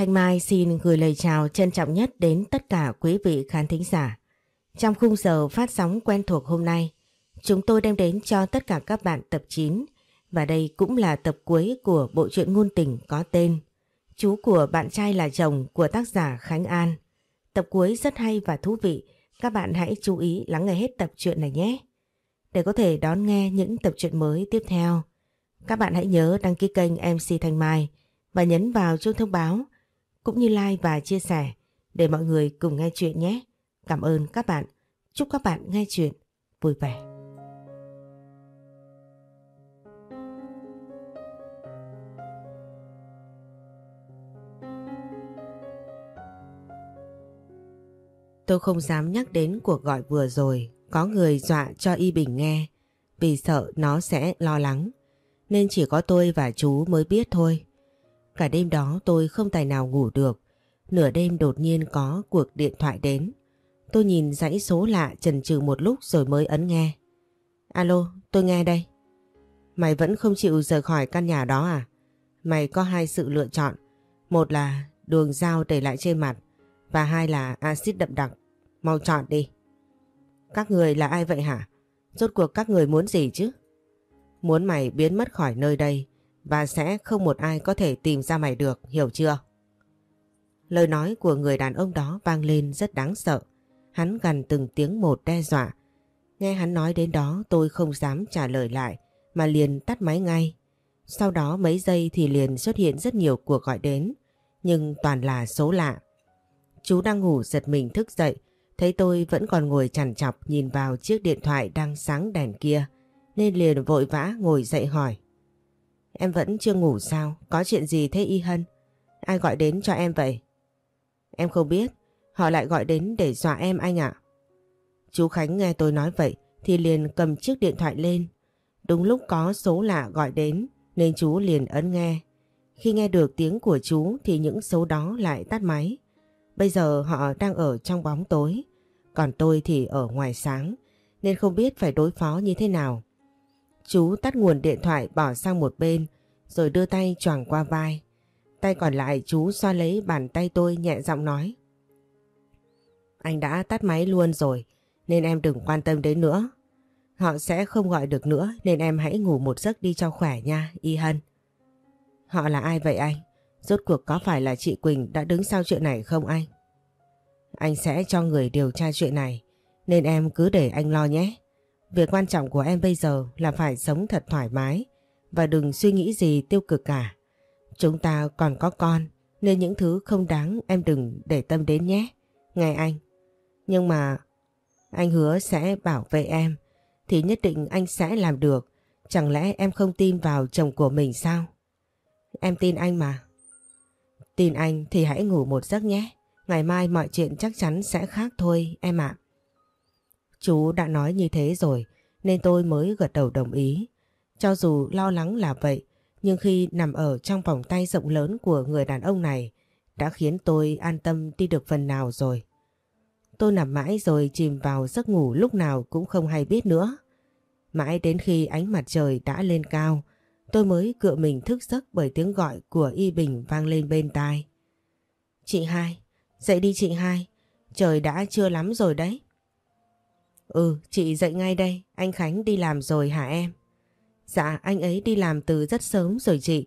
Thanh Mai xin gửi lời chào trân trọng nhất đến tất cả quý vị khán thính giả. Trong khung giờ phát sóng quen thuộc hôm nay, chúng tôi đem đến cho tất cả các bạn tập 9 và đây cũng là tập cuối của bộ truyện ngôn tình có tên Chú của bạn trai là chồng của tác giả Khánh An. Tập cuối rất hay và thú vị, các bạn hãy chú ý lắng nghe hết tập truyện này nhé. Để có thể đón nghe những tập truyện mới tiếp theo, các bạn hãy nhớ đăng ký kênh MC Thanh Mai và nhấn vào chuông thông báo cũng như like và chia sẻ để mọi người cùng nghe chuyện nhé. Cảm ơn các bạn. Chúc các bạn nghe chuyện vui vẻ. Tôi không dám nhắc đến cuộc gọi vừa rồi, có người dọa cho Y Bình nghe, vì sợ nó sẽ lo lắng, nên chỉ có tôi và chú mới biết thôi. Cả đêm đó tôi không tài nào ngủ được, nửa đêm đột nhiên có cuộc điện thoại đến. Tôi nhìn dãy số lạ chần chừ một lúc rồi mới ấn nghe. Alo, tôi nghe đây. Mày vẫn không chịu rời khỏi căn nhà đó à? Mày có hai sự lựa chọn. Một là đường dao để lại trên mặt và hai là axit đậm đặc. Mau chọn đi. Các người là ai vậy hả? Rốt cuộc các người muốn gì chứ? Muốn mày biến mất khỏi nơi đây và sẽ không một ai có thể tìm ra mày được, hiểu chưa? Lời nói của người đàn ông đó vang lên rất đáng sợ. Hắn gần từng tiếng một đe dọa. Nghe hắn nói đến đó tôi không dám trả lời lại mà liền tắt máy ngay. Sau đó mấy giây thì liền xuất hiện rất nhiều cuộc gọi đến nhưng toàn là số lạ. Chú đang ngủ giật mình thức dậy thấy tôi vẫn còn ngồi chằn chọc nhìn vào chiếc điện thoại đang sáng đèn kia nên liền vội vã ngồi dậy hỏi. Em vẫn chưa ngủ sao? Có chuyện gì thế Y Hân? Ai gọi đến cho em vậy? Em không biết. Họ lại gọi đến để dọa em anh ạ. Chú Khánh nghe tôi nói vậy thì liền cầm chiếc điện thoại lên. Đúng lúc có số lạ gọi đến nên chú liền ấn nghe. Khi nghe được tiếng của chú thì những số đó lại tắt máy. Bây giờ họ đang ở trong bóng tối, còn tôi thì ở ngoài sáng nên không biết phải đối phó như thế nào. Chú tắt nguồn điện thoại bỏ sang một bên rồi đưa tay choàng qua vai. Tay còn lại chú xoa lấy bàn tay tôi nhẹ giọng nói. Anh đã tắt máy luôn rồi nên em đừng quan tâm đến nữa. Họ sẽ không gọi được nữa nên em hãy ngủ một giấc đi cho khỏe nha, Y Hân. Họ là ai vậy anh? Rốt cuộc có phải là chị Quỳnh đã đứng sau chuyện này không anh? Anh sẽ cho người điều tra chuyện này nên em cứ để anh lo nhé. Việc quan trọng của em bây giờ là phải sống thật thoải mái và đừng suy nghĩ gì tiêu cực cả. Chúng ta còn có con, nên những thứ không đáng em đừng để tâm đến nhé. Nghe anh. Nhưng mà anh hứa sẽ bảo vệ em, thì nhất định anh sẽ làm được. Chẳng lẽ em không tin vào chồng của mình sao? Em tin anh mà. Tin anh thì hãy ngủ một giấc nhé. Ngày mai mọi chuyện chắc chắn sẽ khác thôi, em ạ. Chú đã nói như thế rồi nên tôi mới gật đầu đồng ý. Cho dù lo lắng là vậy nhưng khi nằm ở trong vòng tay rộng lớn của người đàn ông này đã khiến tôi an tâm đi được phần nào rồi. Tôi nằm mãi rồi chìm vào giấc ngủ lúc nào cũng không hay biết nữa. Mãi đến khi ánh mặt trời đã lên cao tôi mới cựa mình thức giấc bởi tiếng gọi của Y Bình vang lên bên tai. Chị hai, dậy đi chị hai, trời đã trưa lắm rồi đấy. Ừ, chị dậy ngay đây, anh Khánh đi làm rồi hả em? Dạ, anh ấy đi làm từ rất sớm rồi chị.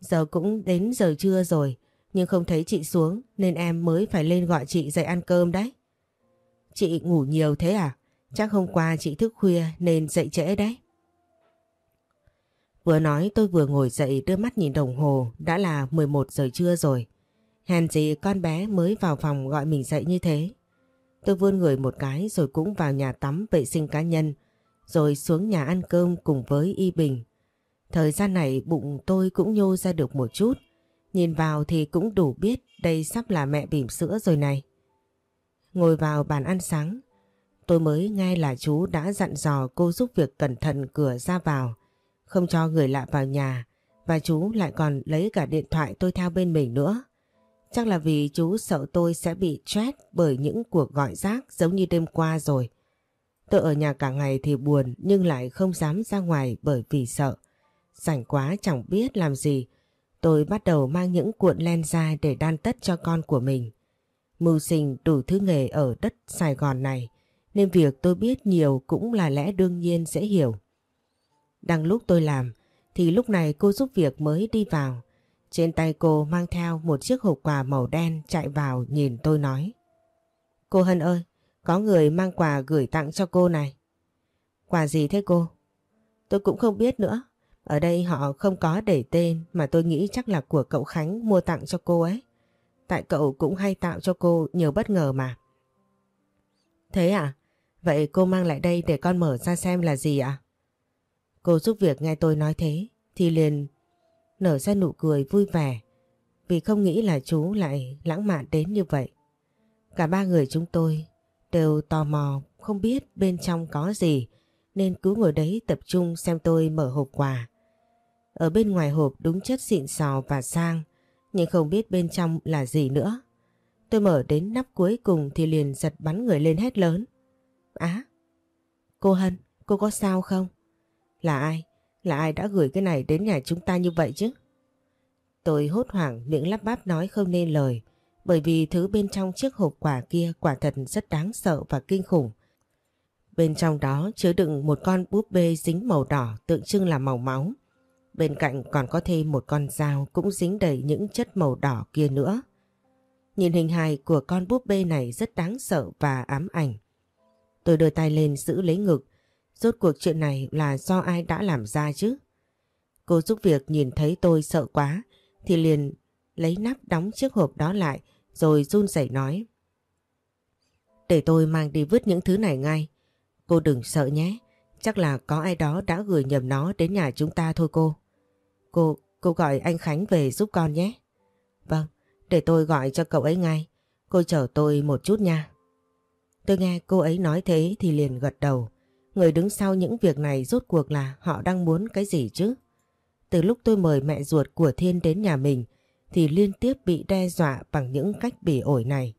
Giờ cũng đến giờ trưa rồi, nhưng không thấy chị xuống nên em mới phải lên gọi chị dậy ăn cơm đấy. Chị ngủ nhiều thế à? Chắc hôm qua chị thức khuya nên dậy trễ đấy. Vừa nói tôi vừa ngồi dậy đưa mắt nhìn đồng hồ đã là 11 giờ trưa rồi. Hèn gì con bé mới vào phòng gọi mình dậy như thế. Tôi vươn người một cái rồi cũng vào nhà tắm vệ sinh cá nhân rồi xuống nhà ăn cơm cùng với Y Bình. Thời gian này bụng tôi cũng nhô ra được một chút. Nhìn vào thì cũng đủ biết đây sắp là mẹ bỉm sữa rồi này. Ngồi vào bàn ăn sáng, tôi mới nghe là chú đã dặn dò cô giúp việc cẩn thận cửa ra vào không cho người lạ vào nhà và chú lại còn lấy cả điện thoại tôi theo bên mình nữa. Chắc là vì chú sợ tôi sẽ bị stress bởi những cuộc gọi rác giống như đêm qua rồi. Tôi ở nhà cả ngày thì buồn nhưng lại không dám ra ngoài bởi vì sợ. Rảnh quá chẳng biết làm gì. Tôi bắt đầu mang những cuộn len ra để đan tất cho con của mình. Mưu sinh đủ thứ nghề ở đất Sài Gòn này, nên việc tôi biết nhiều cũng là lẽ đương nhiên dễ hiểu. Đang lúc tôi làm, thì lúc này cô giúp việc mới đi vào. Trên tay cô mang theo một chiếc hộp quà màu đen chạy vào nhìn tôi nói. Cô Hân ơi, có người mang quà gửi tặng cho cô này. Quà gì thế cô? Tôi cũng không biết nữa. Ở đây họ không có để tên mà tôi nghĩ chắc là của cậu Khánh mua tặng cho cô ấy. Tại cậu cũng hay tạo cho cô nhiều bất ngờ mà. Thế à? Vậy cô mang lại đây để con mở ra xem là gì ạ? À? Cô giúp việc nghe tôi nói thế thì liền nở ra nụ cười vui vẻ vì không nghĩ là chú lại lãng mạn đến như vậy. Cả ba người chúng tôi đều tò mò không biết bên trong có gì nên cứ ngồi đấy tập trung xem tôi mở hộp quà. Ở bên ngoài hộp đúng chất xịn sò và sang nhưng không biết bên trong là gì nữa. Tôi mở đến nắp cuối cùng thì liền giật bắn người lên hét lớn. Á! cô Hân, cô có sao không? Là ai? Là ai đã gửi cái này đến nhà chúng ta như vậy chứ? Tôi hốt hoảng, miệng lắp bắp nói không nên lời, bởi vì thứ bên trong chiếc hộp quà kia quả thật rất đáng sợ và kinh khủng. Bên trong đó chứa đựng một con búp bê dính màu đỏ tượng trưng là màu máu. Bên cạnh còn có thêm một con dao cũng dính đầy những chất màu đỏ kia nữa. Nhìn hình hài của con búp bê này rất đáng sợ và ám ảnh. Tôi đưa tay lên giữ lấy ngực. Rốt cuộc chuyện này là do ai đã làm ra chứ? Cô giúp việc nhìn thấy tôi sợ quá thì liền lấy nắp đóng chiếc hộp đó lại rồi run rẩy nói. Để tôi mang đi vứt những thứ này ngay. Cô đừng sợ nhé. Chắc là có ai đó đã gửi nhầm nó đến nhà chúng ta thôi cô. Cô, cô gọi anh Khánh về giúp con nhé. Vâng, để tôi gọi cho cậu ấy ngay. Cô chờ tôi một chút nha. Tôi nghe cô ấy nói thế thì liền gật đầu. Người đứng sau những việc này rốt cuộc là họ đang muốn cái gì chứ? Từ lúc tôi mời mẹ ruột của Thiên đến nhà mình thì liên tiếp bị đe dọa bằng những cách bỉ ổi này.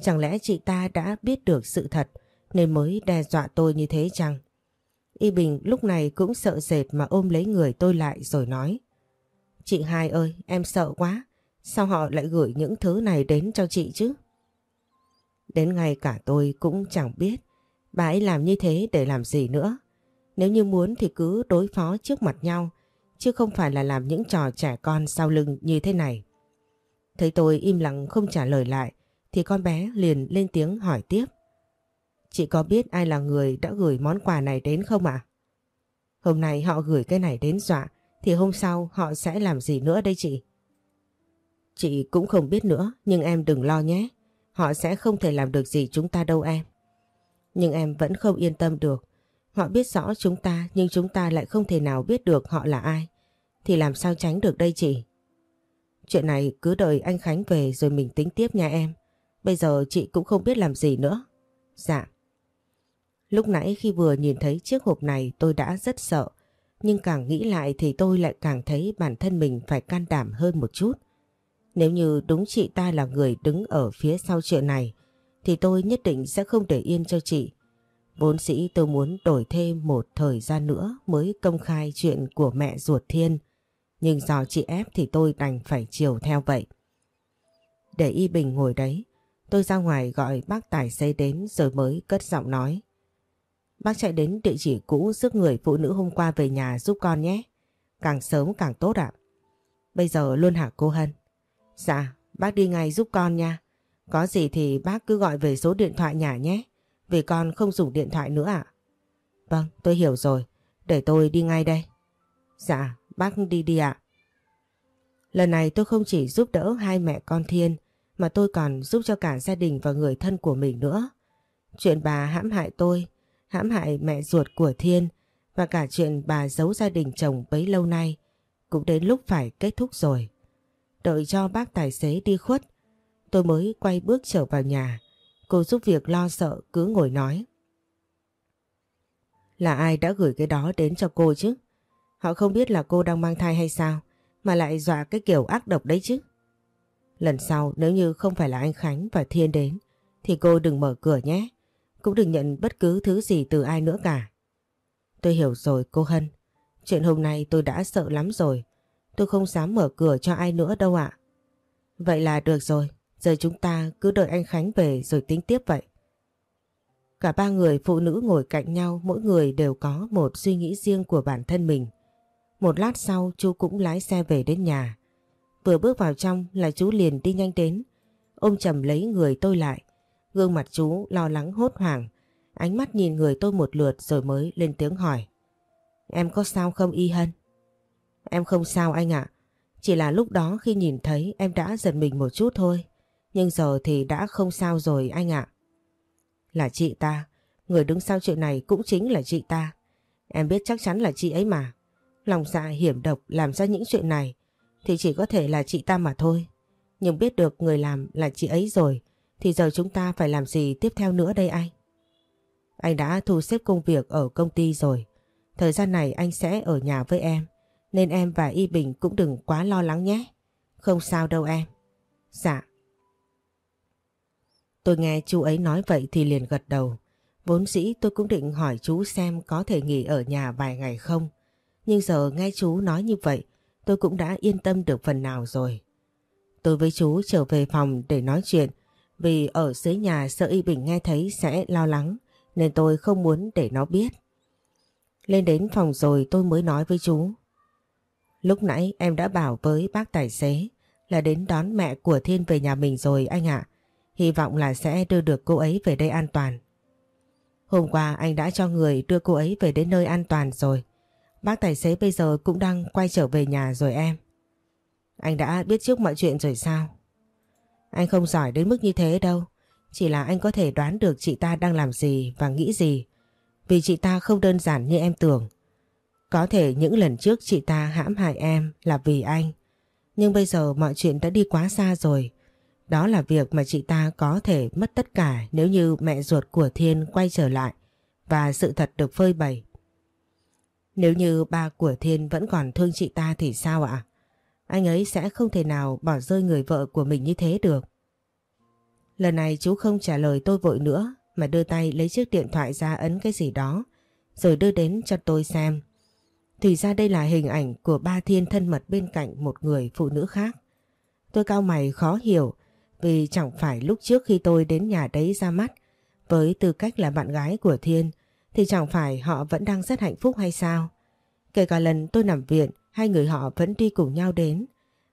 Chẳng lẽ chị ta đã biết được sự thật nên mới đe dọa tôi như thế chăng? Y Bình lúc này cũng sợ sệt mà ôm lấy người tôi lại rồi nói. Chị hai ơi, em sợ quá. Sao họ lại gửi những thứ này đến cho chị chứ? Đến ngay cả tôi cũng chẳng biết bà ấy làm như thế để làm gì nữa. Nếu như muốn thì cứ đối phó trước mặt nhau, chứ không phải là làm những trò trẻ con sau lưng như thế này. Thấy tôi im lặng không trả lời lại, thì con bé liền lên tiếng hỏi tiếp. Chị có biết ai là người đã gửi món quà này đến không ạ? Hôm nay họ gửi cái này đến dọa, thì hôm sau họ sẽ làm gì nữa đây chị? Chị cũng không biết nữa, nhưng em đừng lo nhé. Họ sẽ không thể làm được gì chúng ta đâu em. Nhưng em vẫn không yên tâm được. Họ biết rõ chúng ta, nhưng chúng ta lại không thể nào biết được họ là ai. Thì làm sao tránh được đây chị? Chuyện này cứ đợi anh Khánh về rồi mình tính tiếp nha em. Bây giờ chị cũng không biết làm gì nữa. Dạ. Lúc nãy khi vừa nhìn thấy chiếc hộp này, tôi đã rất sợ. Nhưng càng nghĩ lại thì tôi lại càng thấy bản thân mình phải can đảm hơn một chút. Nếu như đúng chị ta là người đứng ở phía sau chuyện này thì tôi nhất định sẽ không để yên cho chị. Vốn sĩ tôi muốn đổi thêm một thời gian nữa mới công khai chuyện của mẹ ruột Thiên. Nhưng do chị ép thì tôi đành phải chiều theo vậy. Để Y Bình ngồi đấy, tôi ra ngoài gọi bác tài xế đến rồi mới cất giọng nói. Bác chạy đến địa chỉ cũ giúp người phụ nữ hôm qua về nhà giúp con nhé. Càng sớm càng tốt ạ. Bây giờ luôn hả cô Hân? Dạ, bác đi ngay giúp con nha. Có gì thì bác cứ gọi về số điện thoại nhà nhé. Vì con không dùng điện thoại nữa ạ. Vâng, tôi hiểu rồi. Để tôi đi ngay đây. Dạ, bác đi đi ạ. Lần này tôi không chỉ giúp đỡ hai mẹ con Thiên mà tôi còn giúp cho cả gia đình và người thân của mình nữa. Chuyện bà hãm hại tôi, hãm hại mẹ ruột của Thiên và cả chuyện bà giấu gia đình chồng bấy lâu nay cũng đến lúc phải kết thúc rồi. Đợi cho bác tài xế đi khuất, tôi mới quay bước trở vào nhà. Cô giúp việc lo sợ cứ ngồi nói. Là ai đã gửi cái đó đến cho cô chứ? Họ không biết là cô đang mang thai hay sao mà lại dọa cái kiểu ác độc đấy chứ. Lần sau nếu như không phải là anh Khánh và Thiên đến thì cô đừng mở cửa nhé. Cũng đừng nhận bất cứ thứ gì từ ai nữa cả. Tôi hiểu rồi cô Hân. Chuyện hôm nay tôi đã sợ lắm rồi. tôi không dám mở cửa cho ai nữa đâu ạ. Vậy là được rồi, giờ chúng ta cứ đợi anh Khánh về rồi tính tiếp vậy. Cả ba người phụ nữ ngồi cạnh nhau, mỗi người đều có một suy nghĩ riêng của bản thân mình. Một lát sau, chú cũng lái xe về đến nhà. Vừa bước vào trong là chú liền đi nhanh đến. Ôm chầm lấy người tôi lại. Gương mặt chú lo lắng hốt hoảng. Ánh mắt nhìn người tôi một lượt rồi mới lên tiếng hỏi. Em có sao không, Y Hân? Em không sao anh ạ. Chỉ là lúc đó khi nhìn thấy, em đã giật mình một chút thôi. Nhưng giờ thì đã không sao rồi, anh ạ. Là chị ta. Người đứng sau chuyện này cũng chính là chị ta. Em biết chắc chắn là chị ấy mà. Lòng dạ hiểm độc làm ra những chuyện này thì chỉ có thể là chị ta mà thôi. Nhưng biết được người làm là chị ấy rồi thì giờ chúng ta phải làm gì tiếp theo nữa đây anh? Anh đã thu xếp công việc ở công ty rồi. Thời gian này anh sẽ ở nhà với em. Nên em và Y Bình cũng đừng quá lo lắng nhé. Không sao đâu em. Dạ. Tôi nghe chú ấy nói vậy thì liền gật đầu. Vốn dĩ tôi cũng định hỏi chú xem có thể nghỉ ở nhà vài ngày không. Nhưng giờ nghe chú nói như vậy, tôi cũng đã yên tâm được phần nào rồi. Tôi với chú trở về phòng để nói chuyện, vì ở dưới nhà sợ Y Bình nghe thấy sẽ lo lắng, nên tôi không muốn để nó biết. Lên đến phòng rồi tôi mới nói với chú. Lúc nãy em đã bảo với bác tài xế là đến đón mẹ của Thiên về nhà mình rồi anh ạ. Hy vọng là sẽ đưa được cô ấy về đây an toàn. Hôm qua, anh đã cho người đưa cô ấy về đến nơi an toàn rồi. Bác tài xế bây giờ cũng đang quay trở về nhà rồi em. Anh đã biết trước mọi chuyện rồi sao? Anh không giỏi đến mức như thế đâu. Chỉ là anh có thể đoán được chị ta đang làm gì và nghĩ gì. Vì chị ta không đơn giản như em tưởng. Có thể những lần trước chị ta hãm hại em là vì anh. Nhưng bây giờ mọi chuyện đã đi quá xa rồi. Đó là việc mà chị ta có thể mất tất cả nếu như mẹ ruột của Thiên quay trở lại và sự thật được phơi bày. Nếu như ba của Thiên vẫn còn thương chị ta thì sao ạ? Anh ấy sẽ không thể nào bỏ rơi người vợ của mình như thế được. Lần này chú không trả lời tôi vội nữa, mà đưa tay lấy chiếc điện thoại ra ấn cái gì đó, rồi đưa đến cho tôi xem. Thì ra đây là hình ảnh của ba Thiên thân mật bên cạnh một người phụ nữ khác. Tôi cao mày khó hiểu vì chẳng phải lúc trước khi tôi đến nhà đấy ra mắt với tư cách là bạn gái của Thiên thì chẳng phải họ vẫn đang rất hạnh phúc hay sao? Kể cả lần tôi nằm viện, hai người họ vẫn đi cùng nhau đến.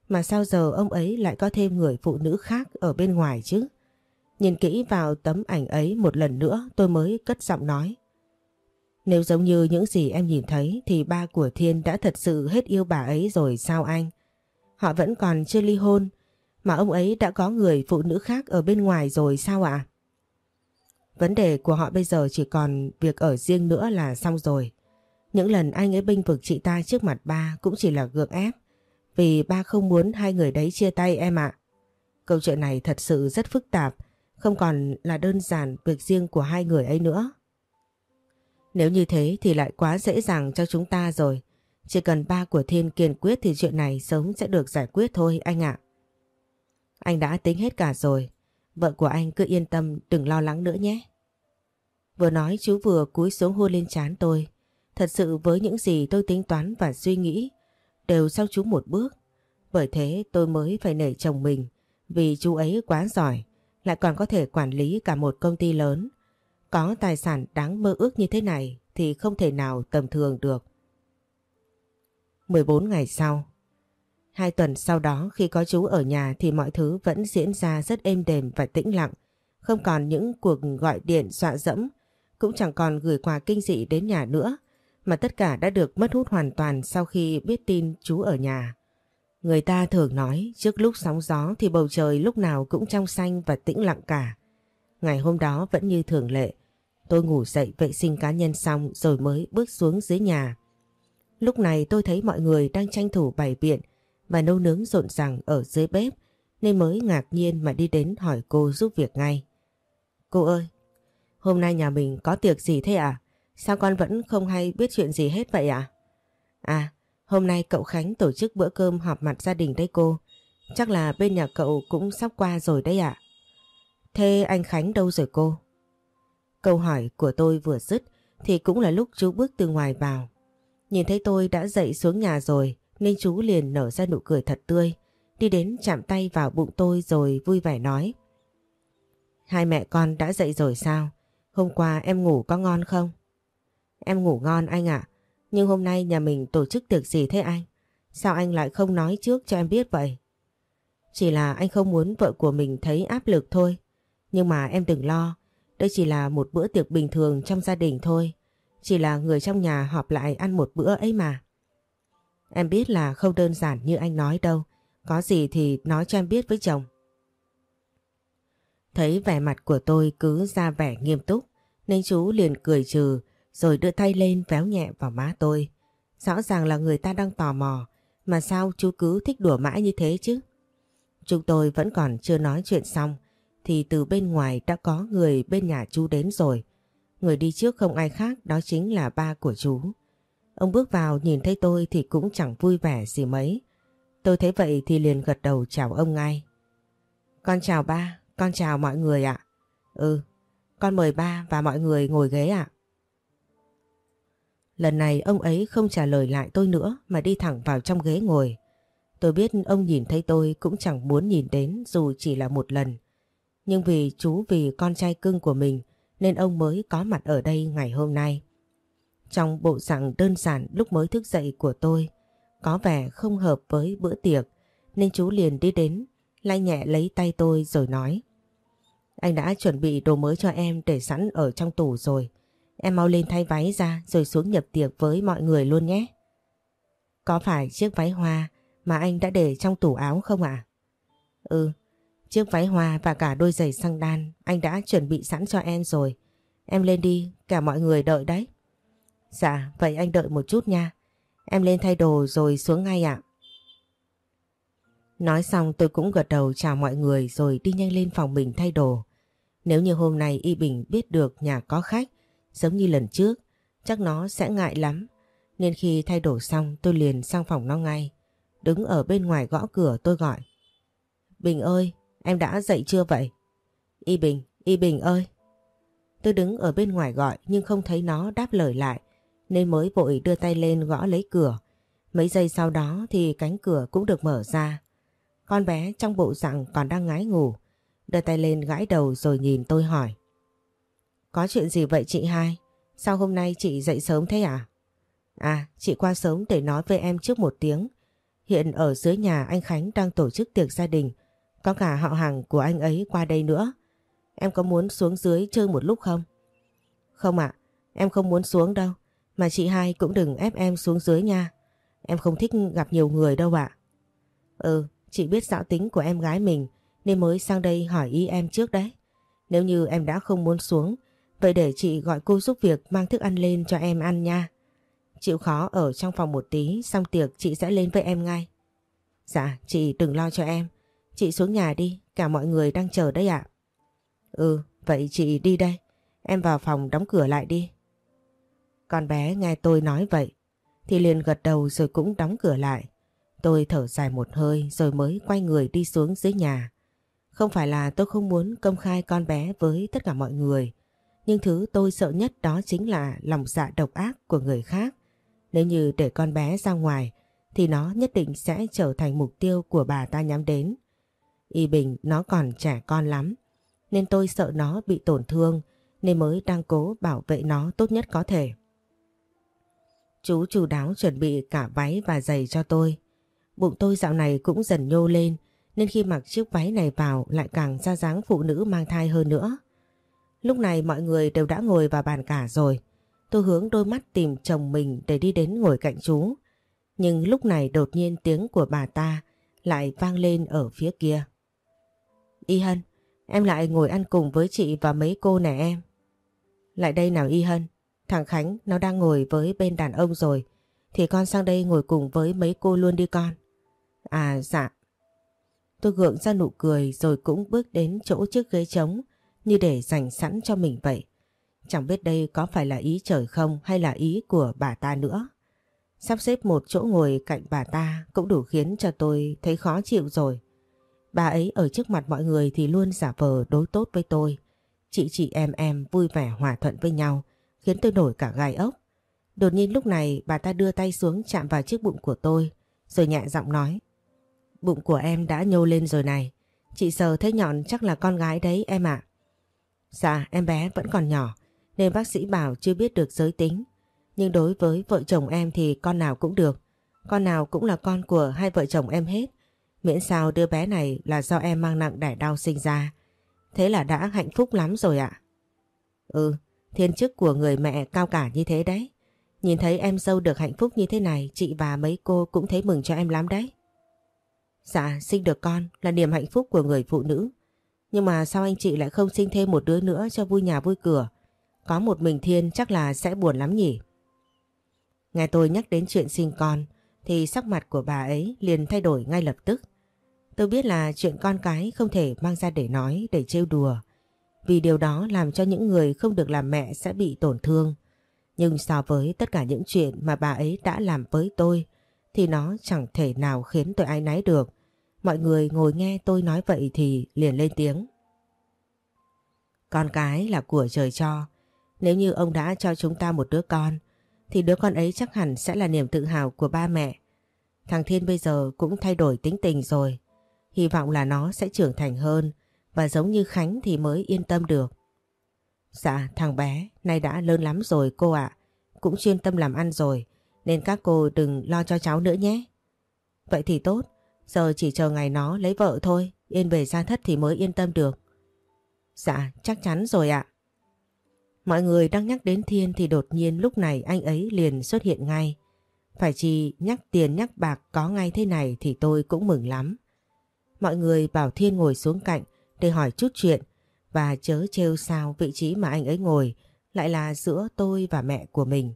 Mà sao giờ ông ấy lại có thêm người phụ nữ khác ở bên ngoài chứ? Nhìn kỹ vào tấm ảnh ấy một lần nữa tôi mới cất giọng nói. Nếu giống như những gì em nhìn thấy thì ba của Thiên đã thật sự hết yêu bà ấy rồi sao anh? Họ vẫn còn chưa ly hôn mà ông ấy đã có người phụ nữ khác ở bên ngoài rồi sao ạ? Vấn đề của họ bây giờ chỉ còn việc ở riêng nữa là xong rồi. Những lần anh ấy binh vực chị ta trước mặt ba cũng chỉ là gượng ép. Vì ba không muốn hai người đấy chia tay em ạ. Câu chuyện này thật sự rất phức tạp, không còn là đơn giản việc riêng của hai người ấy nữa. Nếu như thế thì lại quá dễ dàng cho chúng ta rồi. Chỉ cần ba của Thiên kiên quyết thì chuyện này sớm sẽ được giải quyết thôi anh ạ. Anh đã tính hết cả rồi. Vợ của anh cứ yên tâm, đừng lo lắng nữa nhé. Vừa nói, chú vừa cúi xuống hôn lên trán tôi. Thật sự với những gì tôi tính toán và suy nghĩ, đều sau chú một bước. Bởi thế, tôi mới phải nể chồng mình, vì chú ấy quá giỏi, lại còn có thể quản lý cả một công ty lớn. Có tài sản đáng mơ ước như thế này thì không thể nào tầm thường được. 14 ngày sau Hai tuần sau đó khi có chú ở nhà thì mọi thứ vẫn diễn ra rất êm đềm và tĩnh lặng. Không còn những cuộc gọi điện dọa dẫm, cũng chẳng còn gửi quà kinh dị đến nhà nữa, mà tất cả đã được mất hút hoàn toàn sau khi biết tin chú ở nhà. Người ta thường nói trước lúc sóng gió thì bầu trời lúc nào cũng trong xanh và tĩnh lặng cả. Ngày hôm đó vẫn như thường lệ, tôi ngủ dậy vệ sinh cá nhân xong rồi mới bước xuống dưới nhà. Lúc này tôi thấy mọi người đang tranh thủ bày biện, và nấu nướng rộn ràng ở dưới bếp nên mới ngạc nhiên mà đi đến hỏi cô giúp việc ngay. Cô ơi, hôm nay nhà mình có tiệc gì thế à? Sao con vẫn không hay biết chuyện gì hết vậy à? À, hôm nay cậu Khánh tổ chức bữa cơm họp mặt gia đình đấy cô. Chắc là bên nhà cậu cũng sắp qua rồi đấy ạ. Thế anh Khánh đâu rồi cô? Câu hỏi của tôi vừa dứt thì cũng là lúc chú bước từ ngoài vào. Nhìn thấy tôi đã dậy xuống nhà rồi nên chú liền nở ra nụ cười thật tươi, đi đến chạm tay vào bụng tôi rồi vui vẻ nói. Hai mẹ con đã dậy rồi sao? Hôm qua em ngủ có ngon không? Em ngủ ngon anh ạ, nhưng hôm nay nhà mình tổ chức tiệc gì thế anh? Sao anh lại không nói trước cho em biết vậy? Chỉ là anh không muốn vợ của mình thấy áp lực thôi. Nhưng mà em đừng lo, đây chỉ là một bữa tiệc bình thường trong gia đình thôi. Chỉ là người trong nhà họp lại ăn một bữa ấy mà. Em biết là không đơn giản như anh nói đâu. Có gì thì nói cho em biết với chồng. Thấy vẻ mặt của tôi cứ ra vẻ nghiêm túc, nên chú liền cười trừ, rồi đưa tay lên véo nhẹ vào má tôi. Rõ ràng là người ta đang tò mò, mà sao chú cứ thích đùa mãi như thế chứ? Chúng tôi vẫn còn chưa nói chuyện xong, thì từ bên ngoài đã có người bên nhà chú đến rồi. Người đi trước không ai khác, đó chính là ba của chú. Ông bước vào nhìn thấy tôi thì cũng chẳng vui vẻ gì mấy. Tôi thấy vậy thì liền gật đầu chào ông ngay. Con chào ba, con chào mọi người ạ. Ừ, con mời ba và mọi người ngồi ghế ạ. Lần này ông ấy không trả lời lại tôi nữa mà đi thẳng vào trong ghế ngồi. Tôi biết ông nhìn thấy tôi cũng chẳng muốn nhìn đến dù chỉ là một lần. Nhưng vì chú vì con trai cưng của mình nên ông mới có mặt ở đây ngày hôm nay. Trong bộ dạng đơn giản lúc mới thức dậy của tôi có vẻ không hợp với bữa tiệc nên chú liền đi đến lay nhẹ lấy tay tôi rồi nói Anh đã chuẩn bị đồ mới cho em để sẵn ở trong tủ rồi. Em mau lên thay váy ra rồi xuống nhập tiệc với mọi người luôn nhé. Có phải chiếc váy hoa mà anh đã để trong tủ áo không ạ? Ừ, chiếc váy hoa và cả đôi giày xăng đan anh đã chuẩn bị sẵn cho em rồi. Em lên đi, cả mọi người đợi đấy. Dạ, vậy anh đợi một chút nha. Em lên thay đồ rồi xuống ngay ạ. Nói xong tôi cũng gật đầu chào mọi người rồi đi nhanh lên phòng mình thay đồ. Nếu như hôm nay Y Bình biết được nhà có khách, giống như lần trước, chắc nó sẽ ngại lắm. Nên khi thay đồ xong tôi liền sang phòng nó ngay. Đứng ở bên ngoài gõ cửa tôi gọi. Bình ơi, em đã dậy chưa vậy? Y Bình, Y Bình ơi. Tôi đứng ở bên ngoài gọi nhưng không thấy nó đáp lời lại nên mới vội đưa tay lên gõ lấy cửa. Mấy giây sau đó thì cánh cửa cũng được mở ra. Con bé trong bộ dạng còn đang ngái ngủ, đưa tay lên gãi đầu rồi nhìn tôi hỏi. Có chuyện gì vậy chị hai? Sao hôm nay chị dậy sớm thế à? À, chị qua sớm để nói với em trước một tiếng. Hiện ở dưới nhà anh Khánh đang tổ chức tiệc gia đình, có cả họ hàng của anh ấy qua đây nữa. Em có muốn xuống dưới chơi một lúc không? Không ạ, em không muốn xuống đâu. Mà chị hai cũng đừng ép em xuống dưới nha. Em không thích gặp nhiều người đâu ạ. Ừ, chị biết dạo tính của em gái mình nên mới sang đây hỏi ý em trước đấy. Nếu như em đã không muốn xuống, vậy để chị gọi cô giúp việc mang thức ăn lên cho em ăn nha. Chịu khó ở trong phòng một tí, xong tiệc chị sẽ lên với em ngay. Dạ, chị đừng lo cho em. Chị xuống nhà đi, cả mọi người đang chờ đấy ạ. Ừ, vậy chị đi đây. Em vào phòng đóng cửa lại đi. Con bé nghe tôi nói vậy, thì liền gật đầu rồi cũng đóng cửa lại. Tôi thở dài một hơi rồi mới quay người đi xuống dưới nhà. Không phải là tôi không muốn công khai con bé với tất cả mọi người. Nhưng thứ tôi sợ nhất đó chính là lòng dạ độc ác của người khác. Nếu như để con bé ra ngoài, thì nó nhất định sẽ trở thành mục tiêu của bà ta nhắm đến. Y Bình, nó còn trẻ con lắm, nên tôi sợ nó bị tổn thương, nên mới đang cố bảo vệ nó tốt nhất có thể. Chú chủ đáo chuẩn bị cả váy và giày cho tôi. Bụng tôi dạo này cũng dần nhô lên nên khi mặc chiếc váy này vào lại càng ra dáng phụ nữ mang thai hơn nữa. Lúc này mọi người đều đã ngồi vào bàn cả rồi. Tôi hướng đôi mắt tìm chồng mình để đi đến ngồi cạnh chú. Nhưng lúc này đột nhiên tiếng của bà ta lại vang lên ở phía kia. Y Hân, em lại ngồi ăn cùng với chị và mấy cô nè em. Lại đây nào Y Hân, Thằng Khánh, nó đang ngồi với bên đàn ông rồi. Thì con sang đây ngồi cùng với mấy cô luôn đi con. À dạ. Tôi gượng ra nụ cười rồi cũng bước đến chỗ chiếc ghế trống, Như để dành sẵn cho mình vậy. Chẳng biết đây có phải là ý trời không hay là ý của bà ta nữa. Sắp xếp một chỗ ngồi cạnh bà ta cũng đủ khiến cho tôi thấy khó chịu rồi. Bà ấy ở trước mặt mọi người thì luôn giả vờ đối tốt với tôi. Chị chị em em vui vẻ hòa thuận với nhau khiến tôi nổi cả gai ốc. Đột nhiên lúc này bà ta đưa tay xuống chạm vào chiếc bụng của tôi rồi nhẹ giọng nói. Bụng của em đã nhô lên rồi này. Chị sờ thấy nhọn chắc là con gái đấy em ạ. Dạ em bé vẫn còn nhỏ nên bác sĩ bảo chưa biết được giới tính. Nhưng đối với vợ chồng em thì con nào cũng được. Con nào cũng là con của hai vợ chồng em hết. Miễn sao đứa bé này là do em mang nặng đẻ đau sinh ra. Thế là đã hạnh phúc lắm rồi ạ. Ừ, thiên chức của người mẹ cao cả như thế đấy. Nhìn thấy em dâu được hạnh phúc như thế này, chị và mấy cô cũng thấy mừng cho em lắm đấy. Dạ, sinh được con là niềm hạnh phúc của người phụ nữ. Nhưng mà sao anh chị lại không sinh thêm một đứa nữa cho vui nhà vui cửa? Có một mình Thiên chắc là sẽ buồn lắm nhỉ? Nghe tôi nhắc đến chuyện sinh con thì sắc mặt của bà ấy liền thay đổi ngay lập tức. Tôi biết là chuyện con cái không thể mang ra để nói, để trêu đùa. Vì điều đó làm cho những người không được làm mẹ sẽ bị tổn thương. Nhưng so với tất cả những chuyện mà bà ấy đã làm với tôi, thì nó chẳng thể nào khiến tôi ái náy được. Mọi người ngồi nghe tôi nói vậy thì liền lên tiếng. Con cái là của trời cho. Nếu như ông đã cho chúng ta một đứa con, thì đứa con ấy chắc hẳn sẽ là niềm tự hào của ba mẹ. Thằng Thiên bây giờ cũng thay đổi tính tình rồi. Hy vọng là nó sẽ trưởng thành hơn và giống như Khánh thì mới yên tâm được. Dạ thằng bé, nay đã lớn lắm rồi cô ạ. Cũng chuyên tâm làm ăn rồi, nên các cô đừng lo cho cháu nữa nhé. Vậy thì tốt. Giờ chỉ chờ ngày nó lấy vợ thôi. Yên về gia thất thì mới yên tâm được. Dạ chắc chắn rồi ạ. Mọi người đang nhắc đến Thiên thì đột nhiên lúc này anh ấy liền xuất hiện ngay. Phải chỉ nhắc tiền nhắc bạc có ngay thế này thì tôi cũng mừng lắm. Mọi người bảo Thiên ngồi xuống cạnh để hỏi chút chuyện và chớ trêu sao vị trí mà anh ấy ngồi lại là giữa tôi và mẹ của mình.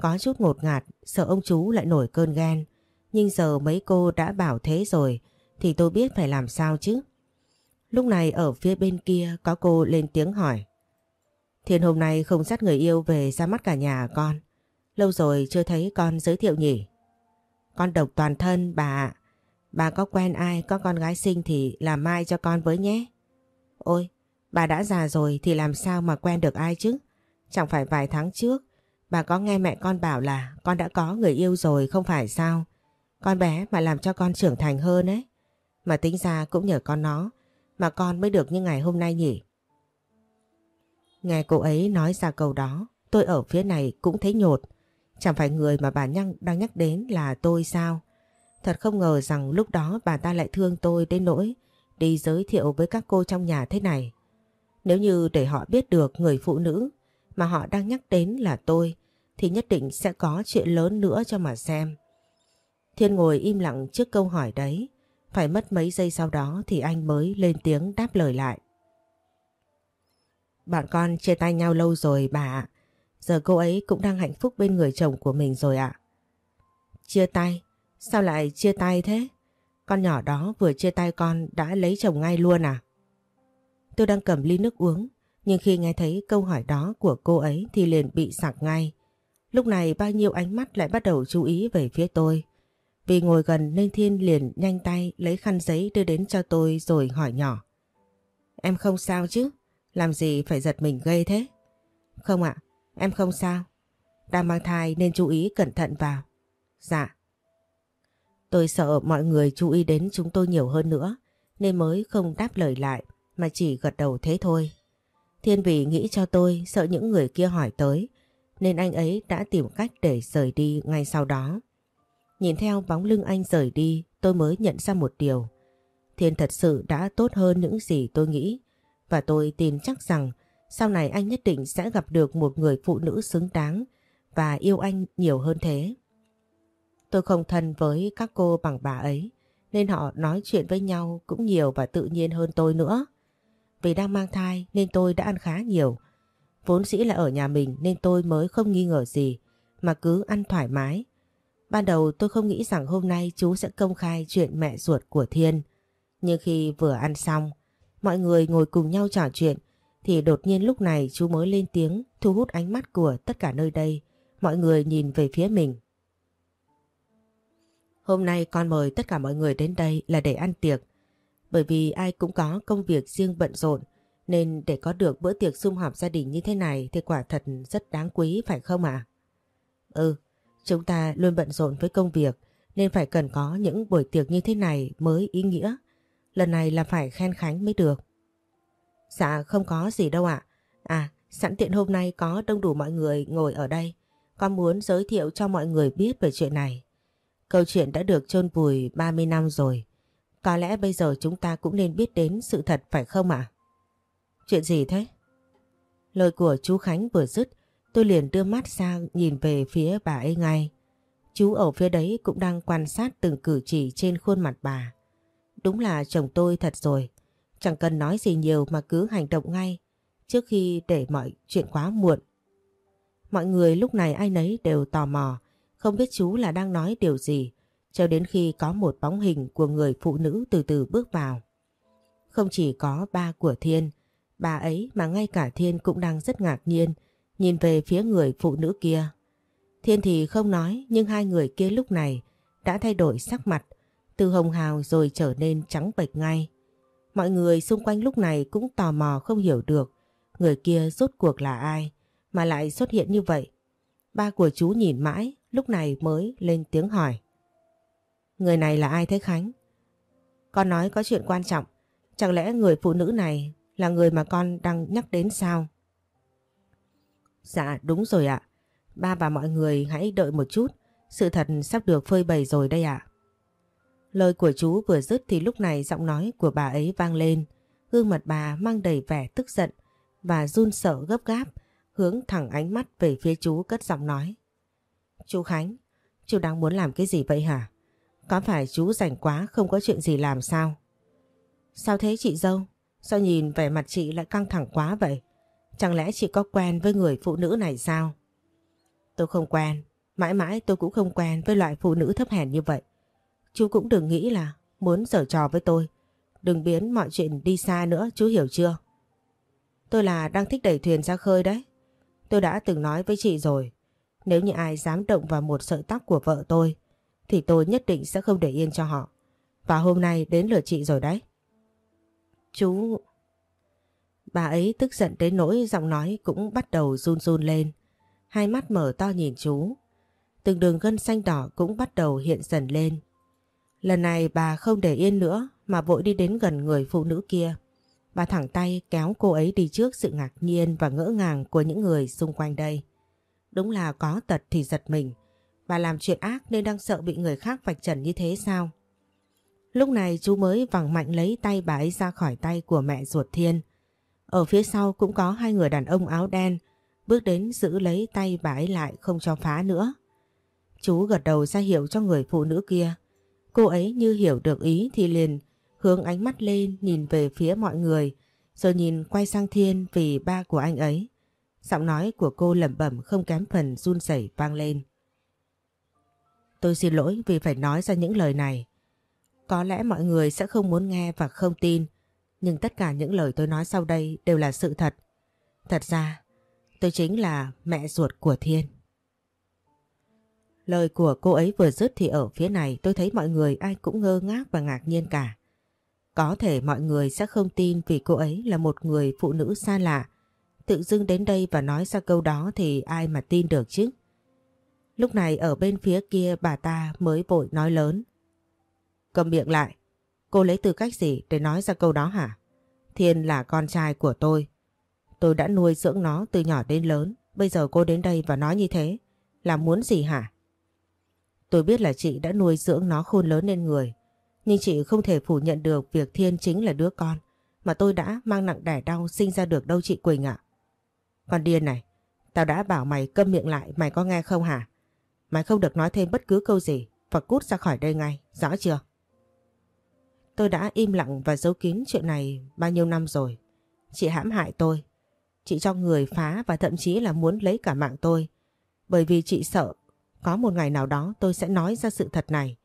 Có chút ngột ngạt, sợ ông chú lại nổi cơn ghen. Nhưng giờ mấy cô đã bảo thế rồi thì tôi biết phải làm sao chứ. Lúc này ở phía bên kia có cô lên tiếng hỏi. Thiên hôm nay không dắt người yêu về ra mắt cả nhà à, con. Lâu rồi chưa thấy con giới thiệu nhỉ. Con độc toàn thân bà ạ. Bà có quen ai có con gái sinh thì làm mai cho con với nhé. Ôi, bà đã già rồi thì làm sao mà quen được ai chứ? Chẳng phải vài tháng trước, bà có nghe mẹ con bảo là con đã có người yêu rồi không phải sao? Con bé mà làm cho con trưởng thành hơn ấy. Mà tính ra cũng nhờ con nó mà con mới được như ngày hôm nay nhỉ. Nghe cô ấy nói ra câu đó, tôi ở phía này cũng thấy nhột. Chẳng phải người mà bà Nhăng đang nhắc đến là tôi sao? Thật không ngờ rằng lúc đó bà ta lại thương tôi đến nỗi đi giới thiệu với các cô trong nhà thế này. Nếu như để họ biết được người phụ nữ mà họ đang nhắc đến là tôi, thì nhất định sẽ có chuyện lớn nữa cho mà xem. Thiên ngồi im lặng trước câu hỏi đấy. Phải mất mấy giây sau đó thì anh mới lên tiếng đáp lời lại. Bạn con chia tay nhau lâu rồi, bà ạ. Giờ cô ấy cũng đang hạnh phúc bên người chồng của mình rồi ạ. Chia tay? Sao lại chia tay thế? Con nhỏ đó vừa chia tay con đã lấy chồng ngay luôn à? Tôi đang cầm ly nước uống, nhưng khi nghe thấy câu hỏi đó của cô ấy thì liền bị sặc ngay. Lúc này bao nhiêu ánh mắt lại bắt đầu chú ý về phía tôi. Vì ngồi gần nên Thiên liền nhanh tay lấy khăn giấy đưa đến cho tôi rồi hỏi nhỏ. Em không sao chứ? Làm gì phải giật mình gây thế? Không ạ, em không sao. Đang mang thai nên chú ý cẩn thận vào. Dạ. Tôi sợ mọi người chú ý đến chúng tôi nhiều hơn nữa, nên mới không đáp lời lại, mà chỉ gật đầu thế thôi. Thiên vị nghĩ cho tôi sợ những người kia hỏi tới, nên anh ấy đã tìm cách để rời đi ngay sau đó. Nhìn theo bóng lưng anh rời đi, tôi mới nhận ra một điều. Thiên thật sự đã tốt hơn những gì tôi nghĩ, và tôi tin chắc rằng sau này anh nhất định sẽ gặp được một người phụ nữ xứng đáng và yêu anh nhiều hơn thế. Tôi không thân với các cô bằng bà ấy nên họ nói chuyện với nhau cũng nhiều và tự nhiên hơn tôi nữa. Vì đang mang thai nên tôi đã ăn khá nhiều. Vốn dĩ là ở nhà mình nên tôi mới không nghi ngờ gì mà cứ ăn thoải mái. Ban đầu tôi không nghĩ rằng hôm nay chú sẽ công khai chuyện mẹ ruột của Thiên. Nhưng khi vừa ăn xong, mọi người ngồi cùng nhau trò chuyện thì đột nhiên lúc này chú mới lên tiếng thu hút ánh mắt của tất cả nơi đây. Mọi người nhìn về phía mình. Hôm nay con mời tất cả mọi người đến đây là để ăn tiệc. Bởi vì ai cũng có công việc riêng bận rộn nên để có được bữa tiệc sum họp gia đình như thế này thì quả thật rất đáng quý phải không ạ? Ừ, chúng ta luôn bận rộn với công việc nên phải cần có những buổi tiệc như thế này mới ý nghĩa. Lần này là phải khen Khánh mới được. Dạ không có gì đâu ạ. À. sẵn tiện hôm nay có đông đủ mọi người ngồi ở đây. Con muốn giới thiệu cho mọi người biết về chuyện này. Câu chuyện đã được chôn vùi 30 năm rồi. Có lẽ bây giờ chúng ta cũng nên biết đến sự thật phải không ạ? Chuyện gì thế? Lời của chú Khánh vừa dứt, tôi liền đưa mắt sang nhìn về phía bà ấy ngay. Chú ở phía đấy cũng đang quan sát từng cử chỉ trên khuôn mặt bà. Đúng là chồng tôi thật rồi. Chẳng cần nói gì nhiều mà cứ hành động ngay trước khi để mọi chuyện quá muộn. Mọi người lúc này ai nấy đều tò mò, không biết chú là đang nói điều gì, cho đến khi có một bóng hình của người phụ nữ từ từ bước vào. Không chỉ có ba của Thiên, bà ấy mà ngay cả Thiên cũng đang rất ngạc nhiên, nhìn về phía người phụ nữ kia. Thiên thì không nói, nhưng hai người kia lúc này đã thay đổi sắc mặt, từ hồng hào rồi trở nên trắng bệch ngay. Mọi người xung quanh lúc này cũng tò mò không hiểu được người kia rốt cuộc là ai mà lại xuất hiện như vậy. Ba của chú nhìn mãi, lúc này mới lên tiếng hỏi. Người này là ai thế Khánh? Con nói có chuyện quan trọng, chẳng lẽ người phụ nữ này là người mà con đang nhắc đến sao? Dạ đúng rồi ạ, ba và mọi người hãy đợi một chút, sự thật sắp được phơi bày rồi đây ạ. Lời của chú vừa dứt thì lúc này giọng nói của bà ấy vang lên, gương mặt bà mang đầy vẻ tức giận và run sợ gấp gáp, hướng thẳng ánh mắt về phía chú cất giọng nói. Chú Khánh, chú đang muốn làm cái gì vậy hả? Có phải chú rảnh quá không có chuyện gì làm sao? Sao thế chị dâu? Sao nhìn vẻ mặt chị lại căng thẳng quá vậy? Chẳng lẽ chị có quen với người phụ nữ này sao? Tôi không quen, mãi mãi tôi cũng không quen với loại phụ nữ thấp hèn như vậy. Chú cũng đừng nghĩ là muốn giở trò với tôi. Đừng biến mọi chuyện đi xa nữa, chú hiểu chưa? Tôi là đang thích đẩy thuyền ra khơi đấy. Tôi đã từng nói với chị rồi, nếu như ai dám động vào một sợi tóc của vợ tôi, thì tôi nhất định sẽ không để yên cho họ. Và hôm nay đến lượt chị rồi đấy. Chú... Bà ấy tức giận đến nỗi giọng nói cũng bắt đầu run run lên. Hai mắt mở to nhìn chú. Từng đường gân xanh đỏ cũng bắt đầu hiện dần lên. Lần này bà không để yên nữa mà vội đi đến gần người phụ nữ kia. Bà thẳng tay kéo cô ấy đi trước sự ngạc nhiên và ngỡ ngàng của những người xung quanh đây. Đúng là có tật thì giật mình. Bà làm chuyện ác nên đang sợ bị người khác vạch trần như thế sao? Lúc này chú mới vẳng mạnh lấy tay bà ấy ra khỏi tay của mẹ ruột Thiên. Ở phía sau cũng có hai người đàn ông áo đen, bước đến giữ lấy tay bà ấy lại không cho phá nữa. Chú gật đầu ra hiệu cho người phụ nữ kia. Cô ấy như hiểu được ý thì liền hướng ánh mắt lên nhìn về phía mọi người, rồi nhìn quay sang Thiên vì ba của anh ấy. Giọng nói của cô lẩm bẩm không kém phần run rẩy vang lên. Tôi xin lỗi vì phải nói ra những lời này. Có lẽ mọi người sẽ không muốn nghe và không tin, nhưng tất cả những lời tôi nói sau đây đều là sự thật. Thật ra, tôi chính là mẹ ruột của Thiên. Lời của cô ấy vừa dứt thì ở phía này tôi thấy mọi người ai cũng ngơ ngác và ngạc nhiên cả. Có thể mọi người sẽ không tin vì cô ấy là một người phụ nữ xa lạ. Tự dưng đến đây và nói ra câu đó thì ai mà tin được chứ. Lúc này ở bên phía kia bà ta mới vội nói lớn. Cầm miệng lại. Cô lấy tư cách gì để nói ra câu đó hả? Thiên là con trai của tôi. Tôi đã nuôi dưỡng nó từ nhỏ đến lớn. Bây giờ cô đến đây và nói như thế. Là muốn gì hả? Tôi biết là chị đã nuôi dưỡng nó khôn lớn lên người. Nhưng chị không thể phủ nhận được việc Thiên chính là đứa con mà tôi đã mang nặng đẻ đau sinh ra được đâu chị Quỳnh ạ. Con điên này, tao đã bảo mày câm miệng lại mày có nghe không hả? Mày không được nói thêm bất cứ câu gì và cút ra khỏi đây ngay, rõ chưa? Tôi đã im lặng và giấu kín chuyện này bao nhiêu năm rồi. Chị hãm hại tôi. Chị cho người phá và thậm chí là muốn lấy cả mạng tôi. Bởi vì chị sợ có một ngày nào đó tôi sẽ nói ra sự thật này.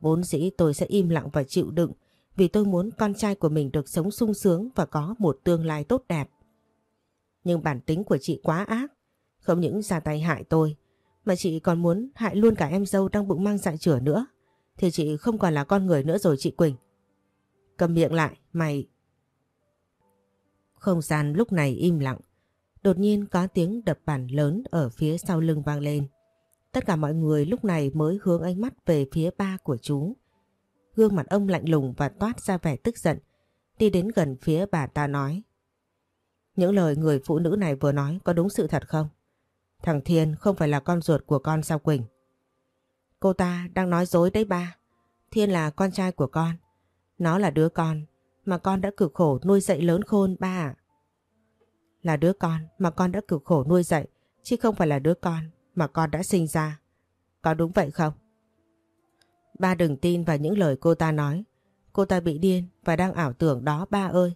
Vốn dĩ tôi sẽ im lặng và chịu đựng vì tôi muốn con trai của mình được sống sung sướng và có một tương lai tốt đẹp. Nhưng bản tính của chị quá ác, không những ra tay hại tôi, mà chị còn muốn hại luôn cả em dâu đang bụng mang dạ chửa nữa, thì chị không còn là con người nữa rồi chị Quỳnh. Cầm miệng lại, mày... Không gian lúc này im lặng, đột nhiên có tiếng đập bàn lớn ở phía sau lưng vang lên. Tất cả mọi người lúc này mới hướng ánh mắt về phía ba của chú. Gương mặt ông lạnh lùng và toát ra vẻ tức giận. Đi đến gần phía bà ta nói. Những lời người phụ nữ này vừa nói có đúng sự thật không? Thằng Thiên không phải là con ruột của con sao Quỳnh? Cô ta đang nói dối đấy ba. Thiên là con trai của con. Nó là đứa con mà con đã cực khổ nuôi dạy lớn khôn ba ạ. Là đứa con mà con đã cực khổ nuôi dạy, chứ không phải là đứa con mà con đã sinh ra. Có đúng vậy không? Ba đừng tin vào những lời cô ta nói. Cô ta bị điên và đang ảo tưởng đó ba ơi.